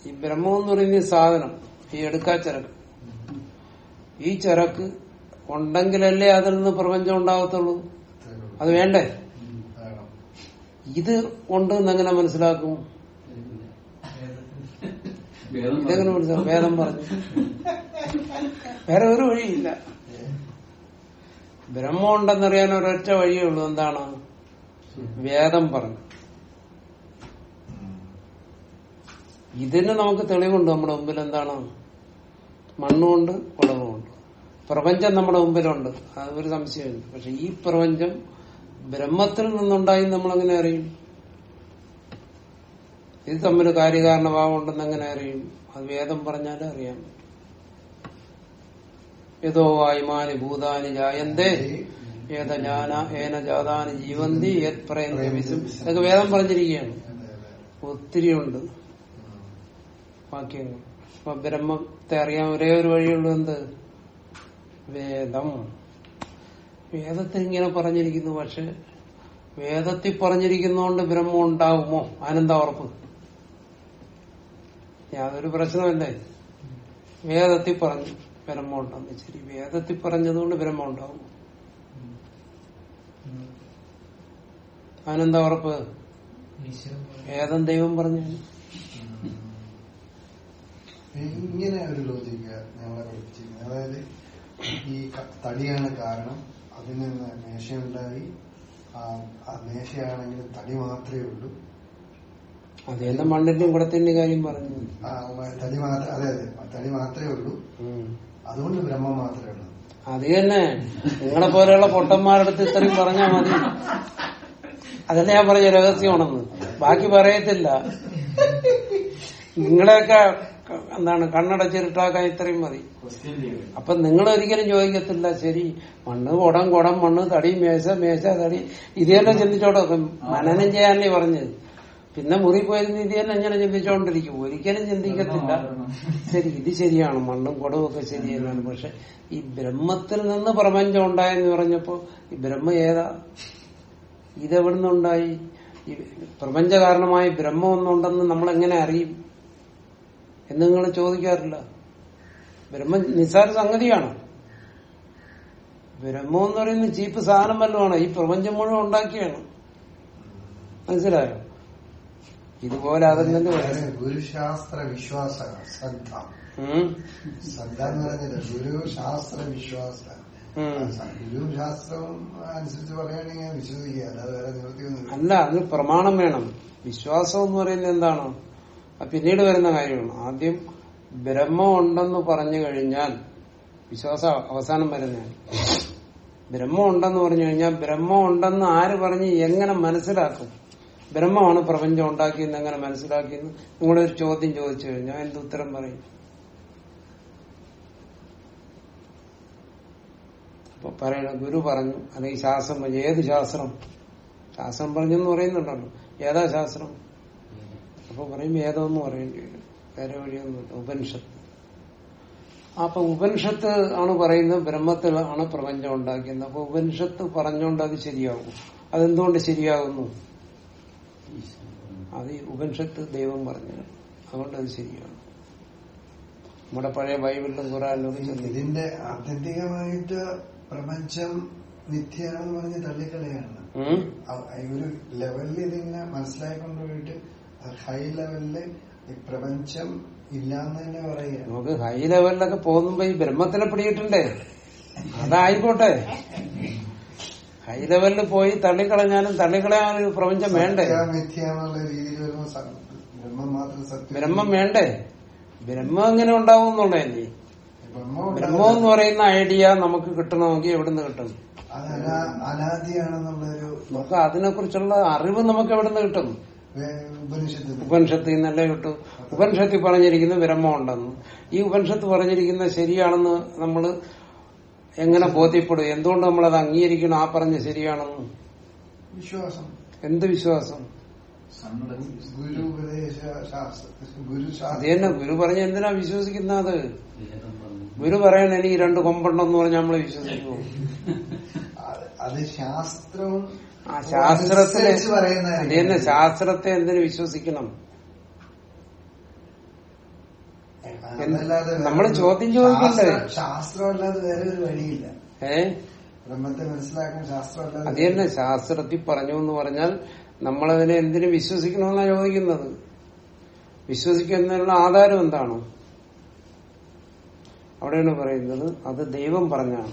ഈ ബ്രഹ്മം എന്ന് പറയുന്ന സാധനം ഈ എടുക്കാ ചരക്ക്. ഈ ചരക്ക് ഉണ്ടെങ്കിലല്ലേ അതിൽ നിന്ന് പ്രപഞ്ചം ഉണ്ടാകത്തുള്ളൂ അത് വേണ്ടേ? ഇത് ഉണ്ട് എന്നെങ്ങനെ മനസ്സിലാക്കും? ഇതെങ്ങനെ മനസ്സിലാക്കും വേദം പറഞ്ഞു. വേറെ ഒരു വഴിയില്ല. ബ്രഹ്മം ഉണ്ടെന്നറിയാൻ ഒരൊറ്റ വഴിയേ ഉള്ളൂ. എന്താണ്? വേദം പറഞ്ഞു. ഇതിന് നമുക്ക് തെളിവുണ്ട് നമ്മുടെ മുമ്പിൽ എന്താണ്? മണ്ണുമുണ്ട് കുളവുമുണ്ട് പ്രപഞ്ചം നമ്മുടെ മുമ്പിലുണ്ട്. അത് ഒരു സംശയമില്ല പക്ഷെ ഈ പ്രപഞ്ചം ബ്രഹ്മത്തിൽ നിന്നുണ്ടായി നമ്മളെങ്ങനെ അറിയും? ഇത് തമ്മിൽ കാര്യകാരണഭാവം ഉണ്ടെന്ന് എങ്ങനെ അറിയും? അത് വേദം പറഞ്ഞാലേ അറിയാം. ഏതോ വായുമാനി ഭൂതാനി ജായന്തേ ഏത ജാന ഏന ജാതാനി ജീവന്തി ഇതൊക്കെ വേദം പറഞ്ഞിരിക്കുകയാണ്. ഒത്തിരിയുണ്ട്. വാക്യങ്ങൾ അപ്പൊ ബ്രഹ്മത്തെ അറിയാൻ ഒരേ ഒരു വഴിയുള്ളൂ എന്ത്? വേദം. വേദത്തിൽ ഇങ്ങനെ പറഞ്ഞിരിക്കുന്നു പക്ഷെ വേദത്തിൽ പറഞ്ഞിരിക്കുന്നോണ്ട് ബ്രഹ്മം ഉണ്ടാകുമോ ആനന്ദ ഉറപ്പ്? യാതൊരു പ്രശ്നമല്ലേ വേദത്തിൽ പറഞ്ഞു ബ്രഹ്മം ഉണ്ടെന്ന് ശരി വേദത്തിൽ പറഞ്ഞതുകൊണ്ട് ബ്രഹ്മം ഉണ്ടാവും അവനെന്താ ഉറപ്പ്. വേദം ദൈവം പറഞ്ഞു. ഇങ്ങനെ ഒരു ലോജിക്ക ഞങ്ങളെ പഠിപ്പിച്ചിരിക്കുന്നത് അതായത് ഈ തടിയാണ് കാരണം. അതിൽ നിന്ന് മേശയുണ്ടായി. ആ മേശയാണെങ്കിൽ തടി മാത്രമേ ഉള്ളൂ. മണ്ണിന്റെ മണ്ണിന്റെയും കുടത്തിന്റെ കാര്യം പറഞ്ഞു. തടി മാത്രം അതെ അതെ തടി മാത്രമേ ഉള്ളൂ. അതുകൊണ്ട് ബ്രഹ്മം മാത്രമേ ഉള്ളൂ. അത് തന്നെ. നിങ്ങളെ പോലെയുള്ള പൊട്ടന്മാരടുത്ത് ഇത്രയും പറഞ്ഞാൽ മതി. അതല്ല ഞാൻ പറഞ്ഞ രഹസ്യമാണെന്ന്. ബാക്കി പറയത്തില്ല. നിങ്ങളെയൊക്കെ എന്താണ് കണ്ണടച്ചിരുട്ടാക്കാൻ ഇത്രയും മതി. അപ്പൊ നിങ്ങൾ ഒരിക്കലും ചോദിക്കത്തില്ല ശരി മണ്ണ് കുടം കുടം മണ്ണ് തടി മേശ മേശ തടി. ഇത് തന്നെ ചിന്തിച്ചോട്ടോ മനനം ചെയ്യാനല്ലേ പറഞ്ഞത്. പിന്നെ മുറി പോയ ഇത് തന്നെ അങ്ങനെ ചിന്തിച്ചോണ്ടിരിക്കും ഒരിക്കലും ചിന്തിക്കത്തില്ല. ശരി ഇത് ശരിയാണ്. മണ്ണും കുടവും ഒക്കെ ശരി തന്നെയാണ് പക്ഷെ ഈ ബ്രഹ്മത്തിൽ നിന്ന് പ്രപഞ്ചം ഉണ്ടായെന്ന് പറഞ്ഞപ്പോ ഈ ബ്രഹ്മ ഏതാ? ഇതെവിടുന്നുണ്ടായി ഈ പ്രപഞ്ച കാരണമായി ബ്രഹ്മം ഒന്നുണ്ടെന്ന് നമ്മൾ എങ്ങനെ അറിയും? എന്ന് നിങ്ങൾ ചോദിക്കാറില്ല. ബ്രഹ്മം നിസ്സാര സംഗതിയാണ്. ബ്രഹ്മം എന്ന് പറയുന്നത് ചീപ്പ് സാധനം വല്ലതുമാണ്. ഈ പ്രപഞ്ചം മുഴുവൻ ഉണ്ടാക്കിയാണ്. മനസ്സിലായോ? ഇതുപോലെ അതെന്നെ ഗുരുശാസ്ത്ര വിശ്വാസ ശ്രദ്ധ ശ്രദ്ധ എന്ന് പറഞ്ഞില്ല ഗുരുശാസ്ത്ര വിശ്വാസ ഗുരു ശാസ്ത്രവും അനുസരിച്ച് പറയുകയാണെങ്കിൽ വിശ്വസിക്കുക അല്ലാതെ വേറെ നിവൃത്തിയൊന്നുമില്ല. അല്ല അത് പ്രമാണം വേണം. വിശ്വാസം എന്ന് പറയുന്നത് എന്താണ്? പിന്നീട് വരുന്ന കാര്യമാണ്. ആദ്യം ബ്രഹ്മം ഉണ്ടെന്ന് പറഞ്ഞു കഴിഞ്ഞാൽ വിശ്വാസം അവസാനം വരുന്നതാണ് ബ്രഹ്മം ഉണ്ടെന്ന് പറഞ്ഞു കഴിഞ്ഞാൽ ബ്രഹ്മം ഉണ്ടെന്ന് ആര് പറഞ്ഞ് എങ്ങനെ മനസ്സിലാക്കും? ബ്രഹ്മമാണ് പ്രപഞ്ചം ഉണ്ടാക്കിയെന്ന് എങ്ങനെ മനസ്സിലാക്കിയെന്ന് നിങ്ങളൊരു ചോദ്യം ചോദിച്ചു കഴിഞ്ഞാൽ എന്ത് ഉത്തരം പറയും? അപ്പൊ പറയണ ഗുരു പറഞ്ഞു അല്ലെങ്കിൽ ശാസ്ത്രം പറഞ്ഞു. ഏത് ശാസ്ത്രം? ശാസ്ത്രം പറഞ്ഞെന്ന് പറയുന്നുണ്ടല്ലോ. ഏതാ ശാസ്ത്രം? അപ്പൊ പറയും ഏതോന്ന് പറയേണ്ടി വരും വേറെ വഴിയൊന്നുമില്ല. ഉപനിഷത്ത്. അപ്പൊ ഉപനിഷത്ത് ആണ് പറയുന്നത് ബ്രഹ്മത്തിലാണ് പ്രപഞ്ചം ഉണ്ടാക്കിയത് അപ്പൊ ഉപനിഷത്ത് പറഞ്ഞുകൊണ്ട് അത് ശരിയാകും. അതെന്തുകൊണ്ട് ശരിയാകുന്നു? അത് ഈ ഉപനിഷത്ത് ദൈവം പറഞ്ഞു. അതുകൊണ്ട് അത് ശരിയാണ്. നമ്മുടെ പഴയ ബൈബിളിലും ഖുറാനിലും ഇതിന്റെ ആത്യന്തികമായിട്ട് പ്രപഞ്ചം നിത്യമാണെന്ന് പറഞ്ഞ് തള്ളിക്കളയാണ്? ഒരു ലെവലിൽ ഇതിങ്ങനെ മനസ്സിലായിക്കൊണ്ടുപോയിട്ട് ഹൈ ലെവലിൽ ഈ പ്രപഞ്ചം ഇല്ലാന്ന് തന്നെ പറയുക. നമുക്ക് ഹൈ ലെവലിലൊക്കെ പോകുമ്പോ ഈ ബ്രഹ്മത്തിനെ പിടിയിട്ടുണ്ടേ അതായിക്കോട്ടെ. ഹൈ ലെവലിൽ പോയി തള്ളിക്കളഞ്ഞാലും തള്ളിക്കളയാൻ പ്രപഞ്ചം വേണ്ടേ? എന്നുള്ള ബ്രഹ്മം വേണ്ടേ? ബ്രഹ്മം എങ്ങനെ ഉണ്ടാവും എന്നുള്ളതല്ലേ ബ്രഹ്മം എന്ന് പറയുന്ന ഐഡിയ നമുക്ക് കിട്ടണമെങ്കിൽ എവിടുന്ന് കിട്ടും? നമുക്ക് അതിനെ കുറിച്ചുള്ള അറിവ് നമുക്ക് എവിടുന്ന് കിട്ടും? ഉപനിഷത്തിൽ നിന്നല്ലേ കിട്ടും. ഉപനിഷത്തിൽ പറഞ്ഞിരിക്കുന്ന ബ്രഹ്മം ഉണ്ടെന്ന് ഈ ഉപനിഷത്ത് പറഞ്ഞിരിക്കുന്ന ശരിയാണെന്ന് നമ്മൾ എങ്ങനെ ബോധ്യപ്പെടും? എന്തുകൊണ്ട് നമ്മളത് അത് അംഗീകരിക്കണം? ആ പറഞ്ഞ ശരിയാണെന്ന് വിശ്വാസം. എന്ത് വിശ്വാസം? അതെ ശാസ്ത്ര തന്നെ. ഗുരു പറഞ്ഞ എന്തിനാ വിശ്വസിക്കുന്നത് ഗുരു പറയണ എനിക്ക് രണ്ട് കൊമ്പുണ്ടെന്ന് പറഞ്ഞാൽ നമ്മൾ വിശ്വസിക്കുമോ അത് അത് ശാസ്ത്രവും ആ. അത് തന്നെ. ശാസ്ത്രത്തെ എന്തിനു വിശ്വസിക്കണം അതല്ലാതെ വേറെ നമ്മൾ ചോദ്യം ചോദിക്കണ്ടേ? ശാസ്ത്ര- ശാസ്ത്രമല്ലാതെ വേറെ ഒരു വഴിയില്ല. ഏ? ബ്രഹ്മത്തെ മനസ്സിലാക്കാൻ ശാസ്ത്രമല്ലാതെ അത് തന്നെ ശാസ്ത്രത്തിൽ പറഞ്ഞു എന്ന് പറഞ്ഞാൽ നമ്മളതിനെ എന്തിനു വിശ്വസിക്കണമെന്നാണ് ചോദിക്കുന്നത്? വിശ്വസിക്കുന്നതിനുള്ള ആധാരം എന്താണോ? അവിടെയാണ് പറയുന്നത് അത് ദൈവം പറഞ്ഞാണ്.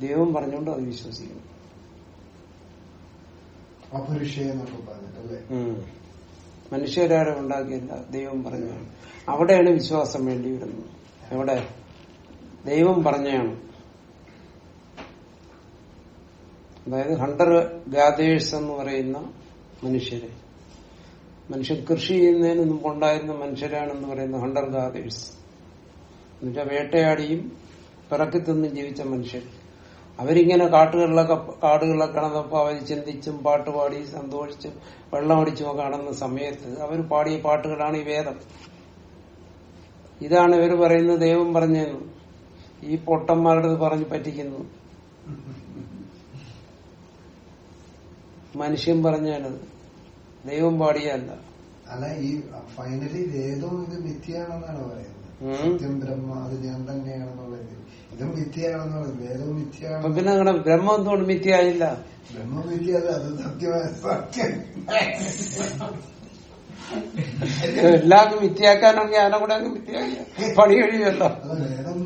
ദൈവം പറഞ്ഞുകൊണ്ട് അത് വിശ്വസിക്കുന്നു. അപുരുഷയെ എന്നൊക്കെ പറഞ്ഞിട്ട് അല്ലേ? ഉം. മനുഷ്യരാരും ഉണ്ടാക്കിയല്ല ദൈവം പറഞ്ഞാണ് അവിടെയാണ് വിശ്വാസം വേണ്ടി വരുന്നത് എവിടെ? ദൈവം പറഞ്ഞാണ്. അതായത് ഹണ്ടർ ഗാദേഴ്സ് എന്ന് പറയുന്ന മനുഷ്യരെ. മനുഷ്യൻ കൃഷി ചെയ്യുന്നതിന് മുമ്പുണ്ടായിരുന്ന മനുഷ്യരാണെന്ന് പറയുന്ന ഹണ്ടർ ഗാദേഴ്സ്. എന്നുവെച്ചാൽ വേട്ടയാടിയും പിറക്കി തിന്നും ജീവിച്ച മനുഷ്യർ. അവരിങ്ങനെ കാട്ടുകളിലൊക്കെ കാടുകളിലൊക്കെ കടന്നപ്പോ അവർ ചിന്തിച്ചും പാട്ടുപാടി സന്തോഷിച്ചും വെള്ളം അടിച്ചും ഒക്കെ കാണുന്ന സമയത്ത് അവർ പാടിയ പാട്ടുകളാണ് ഈ വേദം. ഇതാണ് ഇവർ പറയുന്നത് ദൈവം പറഞ്ഞെന്ന് ഈ പൊട്ടന്മാരുടെ പറഞ്ഞ് പറ്റിക്കുന്നു. മനുഷ്യൻ പറഞ്ഞാണത് ദൈവം പാടിയല്ല അല്ല ഈ ഫൈനലി വേദവും ഇത് മിഥ്യയാണെന്നാണ് പറയുന്നത്. സത്യം ബ്രഹ്മ അത് ഞാൻ തന്നെയാണെന്നുള്ളത് ഇതും മിഥ്യയാണെന്നുള്ളത് വേദവും മിഥ്യയാണ്. പിന്നെ നിങ്ങളുടെ ബ്രഹ്മം എന്തുകൊണ്ട് മിഥ്യയായില്ല? ബ്രഹ്മ മിഥ്യ അത് സത്യമായ സത്യം. എല്ലാവർക്കും മിഥ്യയാക്കാനാണെങ്കിൽ അതിനെ കൂടെ അങ്ങ് മിഥ്യയാക്കിയ പണി കഴിയുമല്ലോ വേദം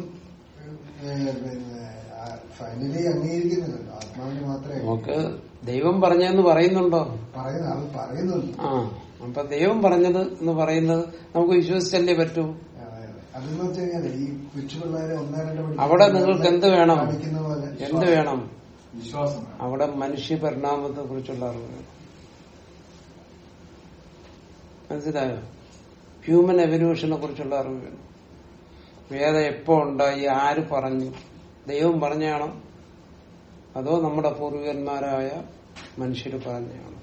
പിന്നെ ഫൈനലി അംഗീകരിക്കുന്നില്ലല്ലോ. ആത്മാവിന് മാത്രമേ നമുക്ക് ദൈവം പറഞ്ഞെന്ന് പറയുന്നുണ്ടോ? പറയുന്നു അത് പറയുന്നുള്ളൂ ആ അപ്പൊ ദൈവം പറഞ്ഞത് എന്ന് പറയുന്നത് നമുക്ക് വിശ്വസിച്ചല്ലേ പറ്റൂ. അതെന്ന് വെച്ച് കഴിഞ്ഞാൽ ഈ കൊച്ചു പിള്ളേരെ ഒന്നേ രണ്ട് അവിടെ നിങ്ങൾക്ക് എന്ത് വേണം? എന്ത് വേണം? വിശ്വാസം അവിടെ മനുഷ്യ പരിണാമത്തെ കുറിച്ചുള്ള അറിവ്. വേണം മനസ്സിലായോ ഹ്യൂമൻ എവല്യൂഷനെ കുറിച്ചുള്ള അറിവ് വേണം. വേദം എപ്പോ ഉണ്ടായി ആര് പറഞ്ഞു? ദൈവം പറഞ്ഞാണോ അതോ നമ്മുടെ പൂർവികന്മാരായ മനുഷ്യർ പറഞ്ഞാണോ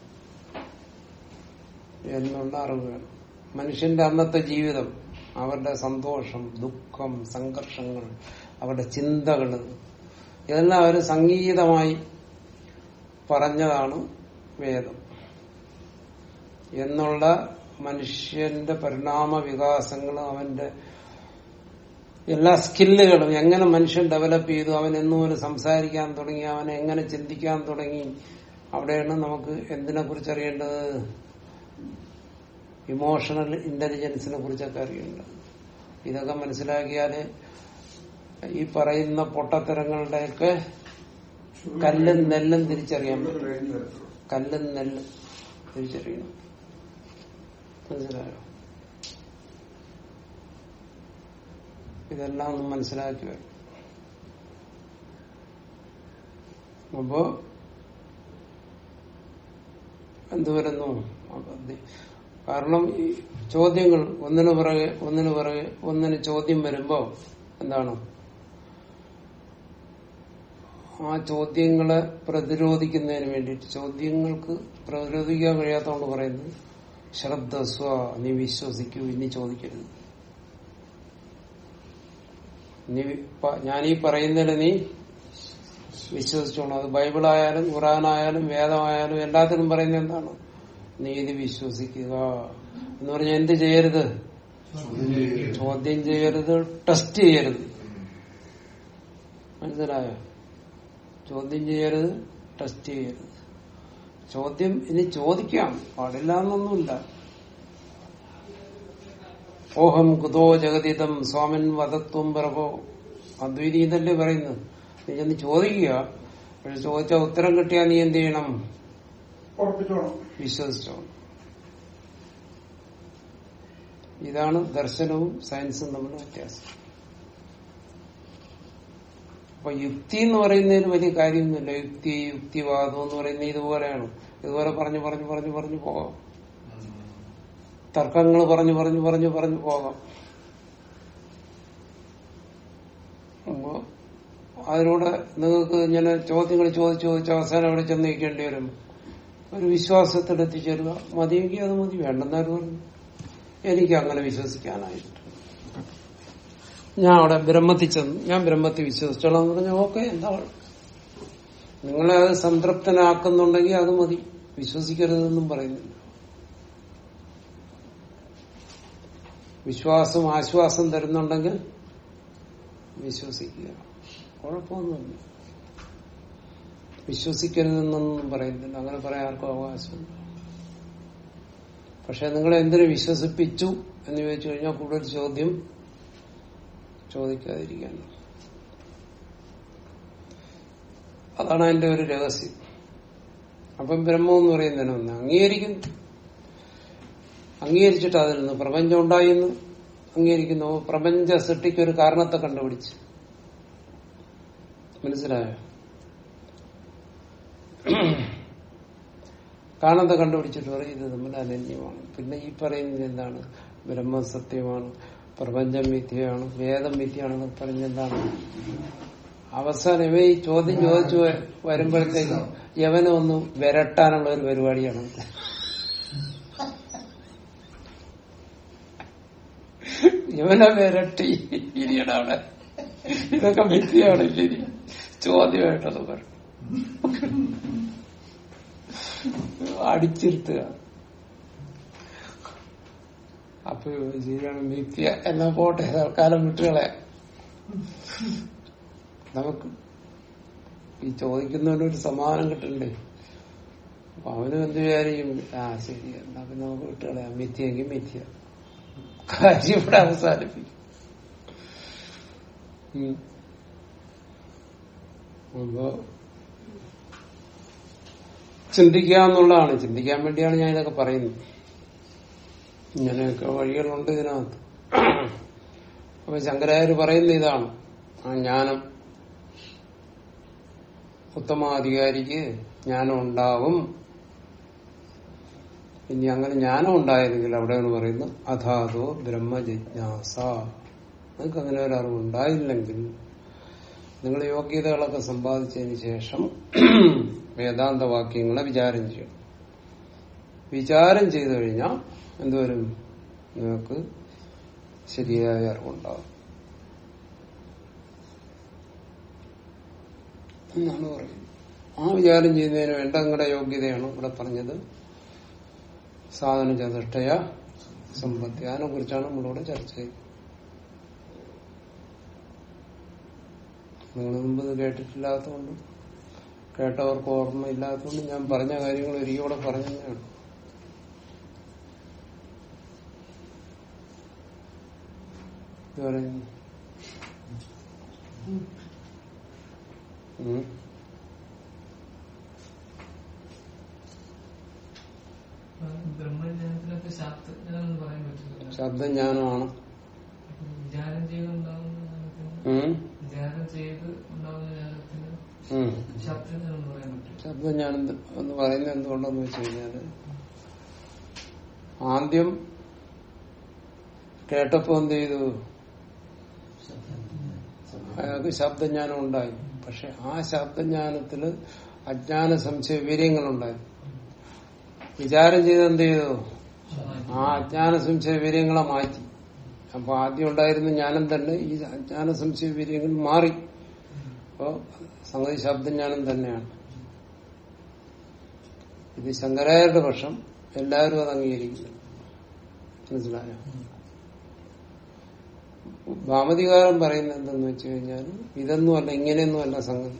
എന്നുള്ള അറിവ് വേണം. മനുഷ്യന്റെ അന്നത്തെ ജീവിതം അവരുടെ സന്തോഷം ദുഃഖം സംഘർഷങ്ങൾ അവരുടെ ചിന്തകൾ ഇതെല്ലാം അവർ സംഗീതമായി പറഞ്ഞതാണ് വേദം. എന്നുള്ള മനുഷ്യന്റെ പരിണാമ വികാസങ്ങളും അവന്റെ എല്ലാ സ്കില്ലുകളും എങ്ങനെ മനുഷ്യൻ ഡെവലപ്പ് ചെയ്തു അവൻ എന്നുപോലെ സംസാരിക്കാൻ തുടങ്ങി അവൻ എങ്ങനെ ചിന്തിക്കാൻ തുടങ്ങി അവിടെയാണ് നമുക്ക് എന്തിനെ കുറിച്ച് അറിയേണ്ടത്? ഇമോഷണൽ ഇന്റലിജൻസിനെ കുറിച്ചൊക്കെ അറിയുന്നുണ്ട് ഇതൊക്കെ മനസ്സിലാക്കിയാൽ ഈ പറയുന്ന പൊട്ടത്തരങ്ങളുടെയൊക്കെ കല്ലും നെല്ലും തിരിച്ചറിയാൻ പറ്റും. കല്ലും നെല്ലും തിരിച്ചറിയണം മനസ്സിലായോ? ഇതെല്ലാം ഒന്ന് മനസ്സിലാക്കി വരും അപ്പോ എന്ത് വരുന്നു അപ്പൊ ദി- കാരണം ഈ ചോദ്യങ്ങൾ ഒന്നിനു പിറകെ ഒന്നിനു പിറകെ ഒന്നിന് ചോദ്യം വരുമ്പോൾ എന്താണ്? ആ ചോദ്യങ്ങളെ പ്രതിരോധിക്കുന്നതിന് വേണ്ടിയിട്ട് ചോദ്യങ്ങൾക്ക് പ്രതിരോധിക്കാൻ കഴിയാത്തതുകൊണ്ട് പറയുന്നത് ശ്രദ്ധസ്വ നീ വിശ്വസിക്കൂ ഇനി ചോദിക്കരുത്. നീ ഞാനീ പറയുന്നതിന് നീ വിശ്വസിച്ചോളൂ. അത് ബൈബിളായാലും ഖുറാനായാലും വേദമായാലും എല്ലാത്തിനും പറയുന്നത് എന്താണ്? നീ ഇത് വിശ്വസിക്കുക എന്ന് പറഞ്ഞാൽ എന്ത് ചെയ്യരുത്? ചോദ്യം ചെയ്യരുത് ടെസ്റ്റ് ചെയ്യരുത്. മനസ്സിലായോ? ചോദ്യം ചെയ്യരുത് ടെസ്റ്റ് ചെയ്യരുത്. ചോദ്യം ഇനി ചോദിക്കാം. പാടില്ല എന്നൊന്നുമില്ല ഓഹം കുതോ ജഗതിതം സ്വാമൻ വധത്വം പ്രഭോ. അദ്വൈതീതല്ലേ പറയുന്നത്? നീ ചെന്ന് ചോദിക്കുക. പക്ഷെ ചോദിച്ച ഉത്തരം കിട്ടിയാൽ നീ എന്ത് ചെയ്യണം? ഉറപ്പിച്ചോണം വിശ്വസിച്ചോണം ഇതാണ് ദർശനവും സയൻസും തമ്മിലുള്ള വ്യത്യാസം. അപ്പൊ യുക്തി എന്ന് പറയുന്നതിന് വലിയ കാര്യമൊന്നുമില്ല. യുക്തി യുക്തിവാദം എന്ന് പറയുന്നത് ഇതുപോലെയാണ്. ഇതുപോലെ പറഞ്ഞു പറഞ്ഞു പറഞ്ഞു പറഞ്ഞു പോകാം. തർക്കങ്ങൾ പറഞ്ഞു പറഞ്ഞു പറഞ്ഞു പറഞ്ഞു പോകാം. അപ്പോ അതിലൂടെ നിങ്ങൾക്ക് ഇങ്ങനെ ചോദ്യങ്ങൾ ചോദിച്ച് ചോദിച്ച് അവസാനം അവിടെ ചെന്ന് നിൽക്കേണ്ടി വരും ഒരു വിശ്വാസത്തിൽ എത്തിച്ചേരുക. മതിയെങ്കിൽ അത് മതി വേണ്ടെന്നാരും പറഞ്ഞു? എനിക്ക് അങ്ങനെ വിശ്വസിക്കാനായിട്ട്. ഞാൻ അവിടെ ബ്രഹ്മത്തിൽ ചെന്നു. ഞാൻ ബ്രഹ്മത്തിൽ വിശ്വസിച്ചോളാം എന്ന് പറഞ്ഞാൽ ഓക്കെ എന്താ? നിങ്ങളെ അത് സംതൃപ്തനാക്കുന്നുണ്ടെങ്കിൽ അത് മതി. വിശ്വസിക്കരുതെന്നും പറയുന്നില്ല വിശ്വാസം ആശ്വാസം തരുന്നുണ്ടെങ്കിൽ വിശ്വസിക്കുക. കുഴപ്പമൊന്നുമില്ല. വിശ്വസിക്കരുതെന്നൊന്നും പറയുന്നില്ല. അങ്ങനെ പറയാൻ ആർക്കും അവകാശമുണ്ട് പക്ഷെ നിങ്ങൾ എന്തിനു വിശ്വസിപ്പിച്ചു എന്ന് ചോദിച്ചു കഴിഞ്ഞാൽ കൂടുതൽ ചോദ്യം ചോദിക്കാതിരിക്കാൻ അതാണ് അതിന്റെ ഒരു രഹസ്യം. അപ്പം ബ്രഹ്മം എന്ന് പറയുന്നതിന് ഒന്ന് അംഗീകരിക്കുന്നു. അംഗീകരിച്ചിട്ട് അതിൽ നിന്ന് പ്രപഞ്ചം ഉണ്ടായി എന്ന് അംഗീകരിക്കുന്നു. പ്രപഞ്ച സൃഷ്ടിക്ക് ഒരു കാരണത്തെ കണ്ടുപിടിച്ച്. മനസ്സിലായോ? [clears throat] കാരണത്തെ കണ്ടുപിടിച്ചിട്ട് പറയും ഇത് തമ്മിൽ അനന്യമാണ് പിന്നെ ഈ പറയുന്നത് എന്താണ്? ബ്രഹ്മ സത്യമാണ് പ്രപഞ്ചം മിഥ്യയാണ് വേദം മിഥ്യയാണെന്ന് പറഞ്ഞെന്താണ് അവസാനം ഈ ചോദ്യം ചോദിച്ചു വരുമ്പോഴത്തേക്ക് യവനെ ഒന്ന് വിരട്ടാനുള്ള ഒരു പരിപാടിയാണ്. യവനെ വിരട്ടി. ഇനിയടാണ് ഇതൊക്കെ മിഥ്യയാണ് ശരി ചോദ്യമായിട്ടത് പറഞ്ഞു അടിച്ചിരുത്തുക. അപ്പൊ ശരിയാണ് മിഥ്യ എന്നാ പോട്ടെ തൽക്കാലം വിട്ടുകളെ. നമുക്ക് ഈ ചോദിക്കുന്നവനൊരു സമാധാനം കിട്ടണ്ടേ? അപ്പൊ അവനും എന്ത് വിചാരിക്കും? ആ ശരി എന്നാ പിന്നെ നമുക്ക് വിട്ടുകളയാം മിഥ്യെങ്കിൽ മിഥ്യ. കാര്യം ഇവിടെ അവസാനിപ്പിക്കും. ചിന്തിക്കുക എന്നുള്ളതാണ്. ചിന്തിക്കാൻ വേണ്ടിയാണ് ഞാൻ ഇതൊക്കെ പറയുന്നത്. ഇങ്ങനെയൊക്കെ വഴികളുണ്ട് ഇതിനകത്ത്. അപ്പൊ ശങ്കരാചാര്യ പറയുന്ന ഇതാണ്. ആ ജ്ഞാനം. ഉത്തമാധികാരിക്ക് ജ്ഞാനം ഉണ്ടാവും. ഇനി അങ്ങനെ ജ്ഞാനം ഉണ്ടായിരുന്നെങ്കിൽ അവിടെയാണ് പറയുന്നത് അഥാതോ ബ്രഹ്മജിജ്ഞാസ. നിങ്ങൾക്ക് അങ്ങനെ ഒരു അറിവ് ഉണ്ടായില്ലെങ്കിൽ നിങ്ങൾ യോഗ്യതകളൊക്കെ സമ്പാദിച്ചതിന് ശേഷം വേദാന്ത വാക്യങ്ങളെ വിചാരം ചെയ്യണം. വിചാരം ചെയ്തു കഴിഞ്ഞാൽ എന്തുവരും നിങ്ങൾക്ക് ശരിയായ അറിവുണ്ടാവും. എന്നാണ് പറയുന്നത്. ആ വിചാരം ചെയ്യുന്നതിന് വേണ്ട നിങ്ങളുടെ യോഗ്യതയാണ് ഇവിടെ പറഞ്ഞത്. സാധന ചതുഷ്ടയ സമ്പത്തി. അതിനെ കുറിച്ചാണ് നമ്മളിവിടെ ചർച്ച ചെയ്തത്. നിങ്ങൾ മുമ്പ് കേട്ടിട്ടില്ലാത്തതുകൊണ്ട് കേട്ടവർക്ക് ഓർമ്മയില്ലാത്തതുകൊണ്ട് ഞാൻ പറഞ്ഞ കാര്യങ്ങൾ ഒരിക്കലും പറഞ്ഞു തന്നെയാണ് ഇത് പറയുന്നു ശബ്ദജ്ഞാനമാണ് വിചാരം ചെയ്ത് ഉണ്ടാകുന്ന ജ്ഞാനത്തിന് ഉം. വിചാരം ചെയ്ത് ഉണ്ടാകുന്ന ജ്ഞാനത്തിന് ഉം. ശബ്ദജ്ഞാനം എന്ന് പറയാൻ പറ്റും ശബ്ദജ്ഞാനം എന്ന് പറയുന്നത് എന്തുകൊണ്ടെന്ന് വെച്ച് കഴിഞ്ഞാൽ ആദ്യം കേട്ടപ്പോ എന്ത് ചെയ്തു? അയാൾക്ക് ശബ്ദജ്ഞാനം ഉണ്ടായി. പക്ഷെ ആ ശബ്ദജ്ഞാനത്തിൽ അജ്ഞാന സംശയ വീര്യങ്ങളുണ്ടായി. വിചാരം ചെയ്ത് എന്ത് ചെയ്തു? ആ അജ്ഞാന സംശയ വീര്യങ്ങളെ മാറ്റി. അപ്പൊ ആദ്യം ഉണ്ടായിരുന്ന ജ്ഞാനം തന്നെ ഈ അജ്ഞാന സംശയ വീര്യങ്ങൾ മാറി. അപ്പോ സംഗതി ശബ്ദജ്ഞാനം തന്നെയാണ്. ഇത് ശങ്കരായരുടെ പക്ഷം എല്ലാവരും അത് അംഗീകരിക്കുന്നു. മനസ്സിലായോ? ഭാമതികാരം പറയുന്നത് എന്തെന്ന് വെച്ച് കഴിഞ്ഞാൽ ഇതൊന്നും അല്ല ഇങ്ങനെയൊന്നും അല്ല സംഗതി.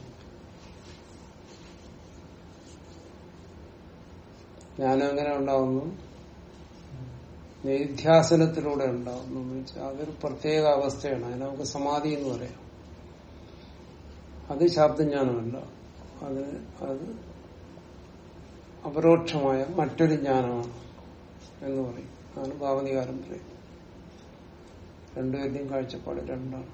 ജ്ഞാനം എങ്ങനെ ഉണ്ടാവുന്നു. നിധ്യാസനത്തിലൂടെ ഉണ്ടാവുന്നു. എന്ന് അതൊരു പ്രത്യേക അവസ്ഥയാണ്. അതിനെ നമുക്ക് സമാധി എന്ന് പറയാം. അത് ശബ്ദജ്ഞാനമല്ല അത് അത് അപരോക്ഷമായ മറ്റൊരു ജ്ഞാനമാണ് എന്ന് പറയും. അതാണ് ഭാവനികാരം പറയും. രണ്ടുപേരുടെയും കാഴ്ചപ്പാട് രണ്ടാണ്.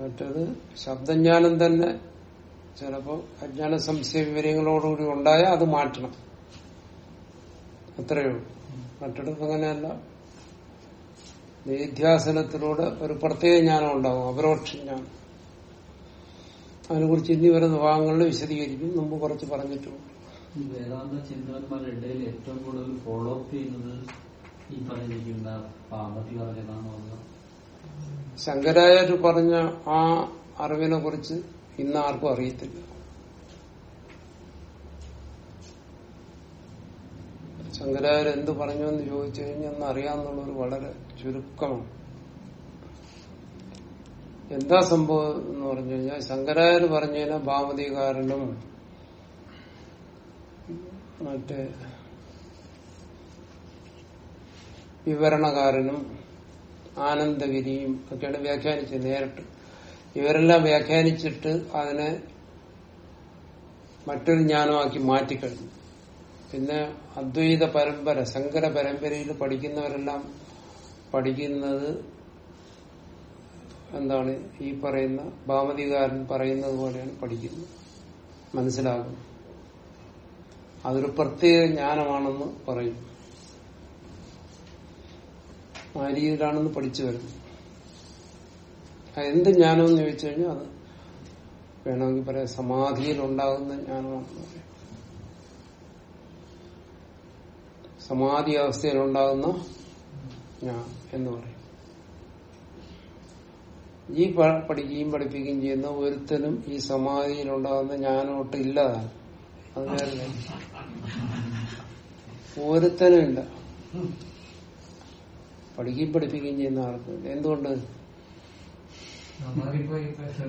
മറ്റത് ശബ്ദജ്ഞാനം തന്നെ ചിലപ്പോ അജ്ഞാന സംശയ വിവരങ്ങളോടുകൂടി ഉണ്ടായാൽ അത് മാറ്റണം. അത്രയേ ഉള്ളൂ. മറ്റിടത്ത് അങ്ങനെയല്ല. നിധ്യാസനത്തിലൂടെ ഒരു പ്രത്യേക ജ്ഞാനം ഉണ്ടാവും. അപരോക്ഷ ജ്ഞാനം. അതിനെക്കുറിച്ച് ഇനി വരുന്ന ഭാഗങ്ങളിൽ വിശദീകരിക്കും. മുമ്പ് കുറച്ച് പറഞ്ഞിട്ടുണ്ട്. ഈ വേദാന്ത ചിന്തകന്മാരുടെ ഇടയിൽ ഏറ്റവും കൂടുതൽ ഫോളോ അപ്പ് ചെയ്യുന്നത് ഈ പറഞ്ഞിരിക്കുന്ന പാമ്പത്തി പറഞ്ഞതാണോ ശങ്കരാചാര്യ പറഞ്ഞ ആ അറിവിനെ കുറിച്ച് ഇന്ന് ആർക്കും അറിയത്തില്ല. ശങ്കരാചാര്യ എന്ത് പറഞ്ഞു എന്ന് ചോദിച്ചു കഴിഞ്ഞാൽ അന്ന് അറിയാമെന്നുള്ളൊരു വളരെ ചുരുക്കമാണ്. എന്താ സംഭവം എന്ന് പറഞ്ഞു കഴിഞ്ഞാൽ ശങ്കരാചാര്യ പറഞ്ഞതിന് ഭാമതികാരനും മറ്റേ വിവരണകാരനും ആനന്ദഗിരിയും ഒക്കെയാണ് വ്യാഖ്യാനിച്ചത് നേരിട്ട്. ഇവരെല്ലാം വ്യാഖ്യാനിച്ചിട്ട് അതിനെ മറ്റൊരു ജ്ഞാനമാക്കി മാറ്റിക്കഴിഞ്ഞു. പിന്നെ അദ്വൈത പരമ്പര ശങ്കര പരമ്പരയിൽ പഠിക്കുന്നവരെല്ലാം പഠിക്കുന്നത് എന്താണ് ഈ പറയുന്ന ഭാമതികാരൻ പറയുന്നത് പോലെയാണ് പഠിക്കുന്നത്. മനസ്സിലാകും. അതൊരു പ്രത്യേക ജ്ഞാനമാണെന്ന് പറയും. ആ രീതിയിലാണെന്ന് പഠിച്ചു വരുന്നത് എന്ത് ജ്ഞാനമെന്ന് ചോദിച്ചു കഴിഞ്ഞാൽ അത് വേണമെങ്കിൽ പറയാം സമാധിയിൽ ഉണ്ടാകുന്ന ജ്ഞാനമാണെന്ന് പറയാം. സമാധി അവസ്ഥയിൽ ഉണ്ടാകുന്ന ഞാൻ എന്ന് പറയും. ഈ പഠിക്കുകയും പഠിപ്പിക്കുകയും ചെയ്യുന്ന ഒരുത്തനും ഈ സമാധിയിൽ ഉണ്ടാകുന്ന ജ്ഞാനമൊട്ട് ഇല്ലതാണ് അത് വേറെ. ഒരുത്തനും ഇല്ല. പഠിക്കുകയും പഠിപ്പിക്കുകയും ചെയ്യുന്ന ആർക്കും എന്തുകൊണ്ട്?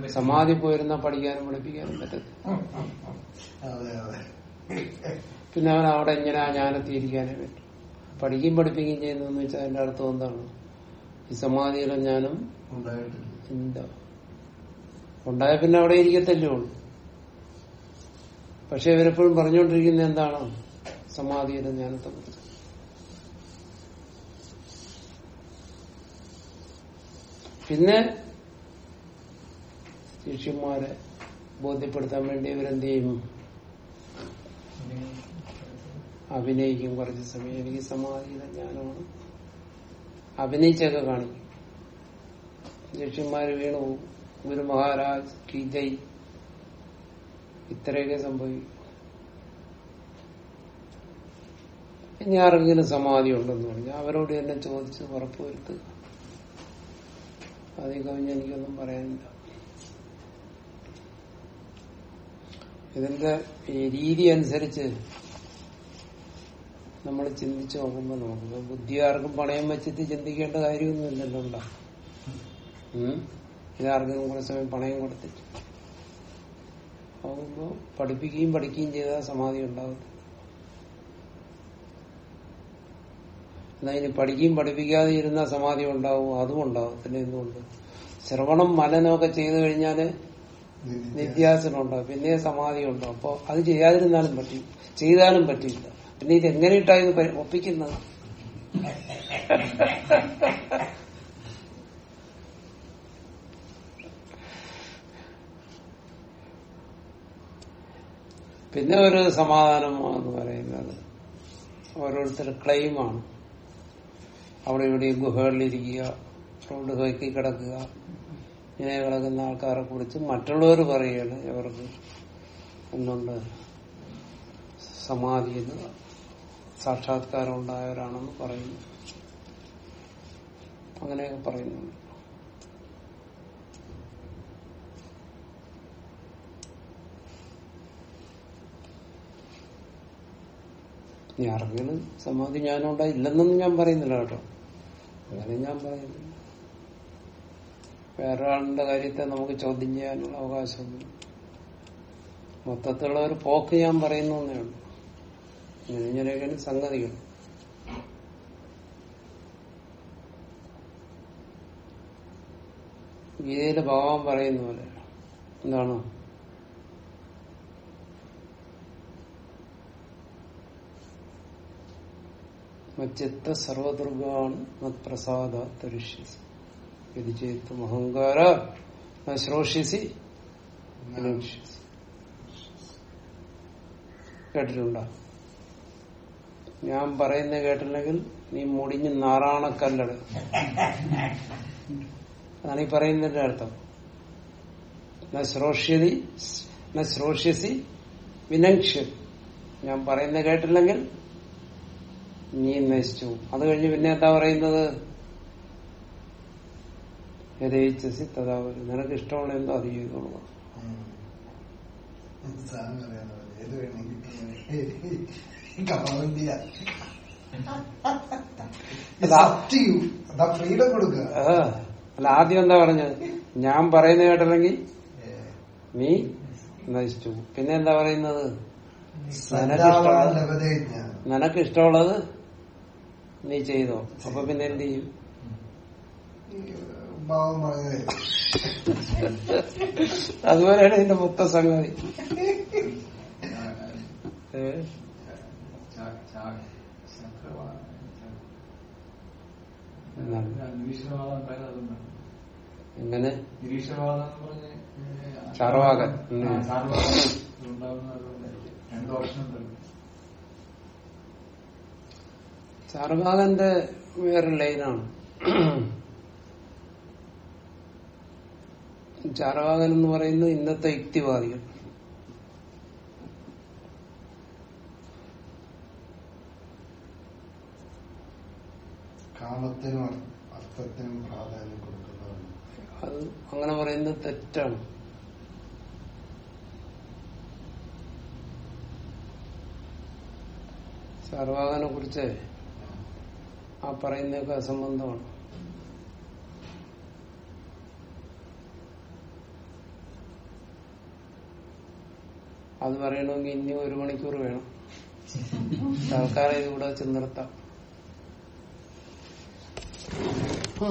സമാധി പോയിരുന്ന പഠിക്കാനും പഠിപ്പിക്കാനും പറ്റത്തില്ല. പിന്നെ അവൻ അവിടെ ഇങ്ങനെ ആ ജ്ഞാനത്തിയിരിക്കാനേ പറ്റും. പഠിക്കുകയും പഠിപ്പിക്കുകയും ചെയ്യുന്നതെന്ന് വെച്ചാൽ അതിന്റെ അർത്ഥം എന്താണ്? ഈ സമാധിയിലും ജ്ഞാനം ഉണ്ടായിട്ടില്ല. ഇല്ല ഉണ്ടായ പിന്നെ അവിടെ ഇരിക്കത്തല്ലേ ഉള്ളൂ. പക്ഷെ ഇവരെപ്പോഴും പറഞ്ഞുകൊണ്ടിരിക്കുന്നത് എന്താണ്? സമാധിയുടെ ജ്ഞാനത്തെ കുറിച്ച് പിന്നെ ശിഷ്യന്മാരെ ബോധ്യപ്പെടുത്താൻ വേണ്ടി ഇവരെന്ത് ചെയ്യും? അഭിനയിക്കും കുറച്ച് സമയം. എനിക്ക് സമാധിയുടെ ജ്ഞാനമാണ്. അഭിനയിച്ചൊക്കെ കാണിക്കും. ശിഷ്യന്മാര് വീണു. പോകും. ഗുരു മഹാരാജ് കി ജയ്. ഇത്രയൊക്കെ സംഭവിക്കും. ഇനി ആരെങ്കിലും സമാധി ഉണ്ടെന്ന് പറഞ്ഞു അവരോട് എന്നെ ചോദിച്ച് ഉറപ്പുവരുത്തുക അതേ കവിഞ്ഞ് എനിക്കൊന്നും പറയാനില്ല. ഇതിന്റെ രീതി അനുസരിച്ച് നമ്മൾ ചിന്തിച്ചു നോക്കുമ്പോൾ നമുക്ക് ബുദ്ധി ആർക്കും പണയം വെച്ചിട്ട് ചിന്തിക്കേണ്ട കാര്യമൊന്നുമില്ലല്ലോ ഉണ്ടാ. ഉം? ഇതാർക്കും കുറെ സമയം പണയം കൊടുത്തിട്ട്. ആകുമ്പോ പഠിപ്പിക്കുകയും പഠിക്കുകയും ചെയ്താൽ സമാധി ഉണ്ടാവും. എന്നാ ഇനി പഠിക്കുകയും പഠിപ്പിക്കാതെ ഇരുന്ന സമാധി ഉണ്ടാവും. അതും ഉണ്ടാവും. പിന്നെ എന്തുകൊണ്ട്? ശ്രവണം മലനൊക്കെ ചെയ്തു കഴിഞ്ഞാൽ നിത്യാസനം ഉണ്ടാവും പിന്നെ സമാധി ഉണ്ടാവും. അപ്പൊ അത് ചെയ്യാതിരുന്നാലും പറ്റും ചെയ്താലും പറ്റില്ല. പിന്നെ ഇത് എങ്ങനെയിട്ടാ ഇത് ഒപ്പിക്കുന്നത്? [laughs] പിന്നെ ഒരു സമാധാനമാണെന്ന് എന്ന് പറയുന്നത് ഓരോരുത്തർ ക്ലെയിമാണ് അവിടെ ഇവിടെ ഗുഹകളിലിരിക്കുക റോഡ് കയറ്റി കിടക്കുക ഇങ്ങനെ കിടക്കുന്ന ആൾക്കാരെ കുറിച്ച് മറ്റുള്ളവർ പറയുകയാണ് ഇവർക്ക് എന്തുണ്ട് സമാധിയിൽ സാക്ഷാത്കാരം ഉണ്ടായവരാണെന്ന് പറയുന്നു. അങ്ങനെയൊക്കെ പറയുന്നുണ്ട്. അറിവുകൾ സമാധി ഉണ്ടായി ഇല്ലെന്നൊന്നും ഞാൻ പറയുന്നില്ല കേട്ടോ. അങ്ങനെ ഞാൻ പറയുന്നില്ല. വേറൊരാളുടെ കാര്യത്തെ നമുക്ക് ചോദ്യം ചെയ്യാനുള്ള അവകാശമൊന്നും മൊത്തത്തിലുള്ള ഒരു പോക്ക് ഞാൻ പറയുന്നു എന്നേ ഉള്ളൂ. ഇങ്ങനെ ഇങ്ങനെയൊക്കെയാണ് സംഗതികൾ. ഗീതയിലെ ഭഗവാൻ പറയുന്ന പോലെ? എന്താണ്? മച്ചിത്ത സർവദുർഗാണ് മത്പ്രസാദ തരിഷ്യസി ഇത് അഹങ്കാര ശ്രോഷ്യസി കേട്ടിട്ടുണ്ടോ? ഞാൻ പറയുന്ന കേട്ടില്ലെങ്കിൽ നീ മുടിഞ്ഞ് നാറാണക്കല്ലട്. അതാണ് ഈ പറയുന്നതിന്റെ അർത്ഥം. ശ്രോഷ്യതി ശ്രോഷ്യസി വിനക്ഷ്യ. ഞാൻ പറയുന്ന കേട്ടില്ലെങ്കിൽ നീ നശിച്ചു അത് കഴിഞ്ഞ് പിന്നെ എന്താ പറയുന്നത്? യഥേച്ഛസി തഥാവരി നിനക്ക് ഇഷ്ടമുള്ള എന്തോ അത് ചെയ്തോളൂ. ഫ്രീഡം കൊടുക്കുക. അല്ല ആദ്യം എന്താ പറഞ്ഞത്? ഞാൻ പറയുന്ന കേട്ടില്ലെങ്കിൽ നീ നശിച്ചു പിന്നെ എന്താ പറയുന്നത്. നിനക്ക് ഇഷ്ടമുള്ളത് നീ ചെയ്തോ? അപ്പൊ പിന്നെ എന്ത് ചെയ്യും? അതുപോലെയാണ് ഇതിന്റെ മൊത്ത സംഗതി. എങ്ങനെ? ചറവാകൻ ചാർവാകൻ. രണ്ട് ഓപ്ഷൻ ചാർവാകന്റെ വേറെ ലൈനാണ് ചാർവാകൻ എന്ന് പറയുന്നത് ഇന്നത്തെ യുക്തിവാദികൾ. കാമത്തിനും അർ- അർത്ഥത്തിനും പ്രാധാന്യം കൊടുക്കുന്നതാണ് അത് അങ്ങനെ പറയുന്നത് തെറ്റാണ്. സർവാകനെ കുറിച്ച് ആ പറയുന്നതൊക്കെ അസംബന്ധമാണ്. അത് പറയണമെങ്കിൽ ഇനി ഒരു മണിക്കൂർ വേണം. തൽക്കാലം ഇതിവിടെ വെച്ച് നിർത്താം. ഓ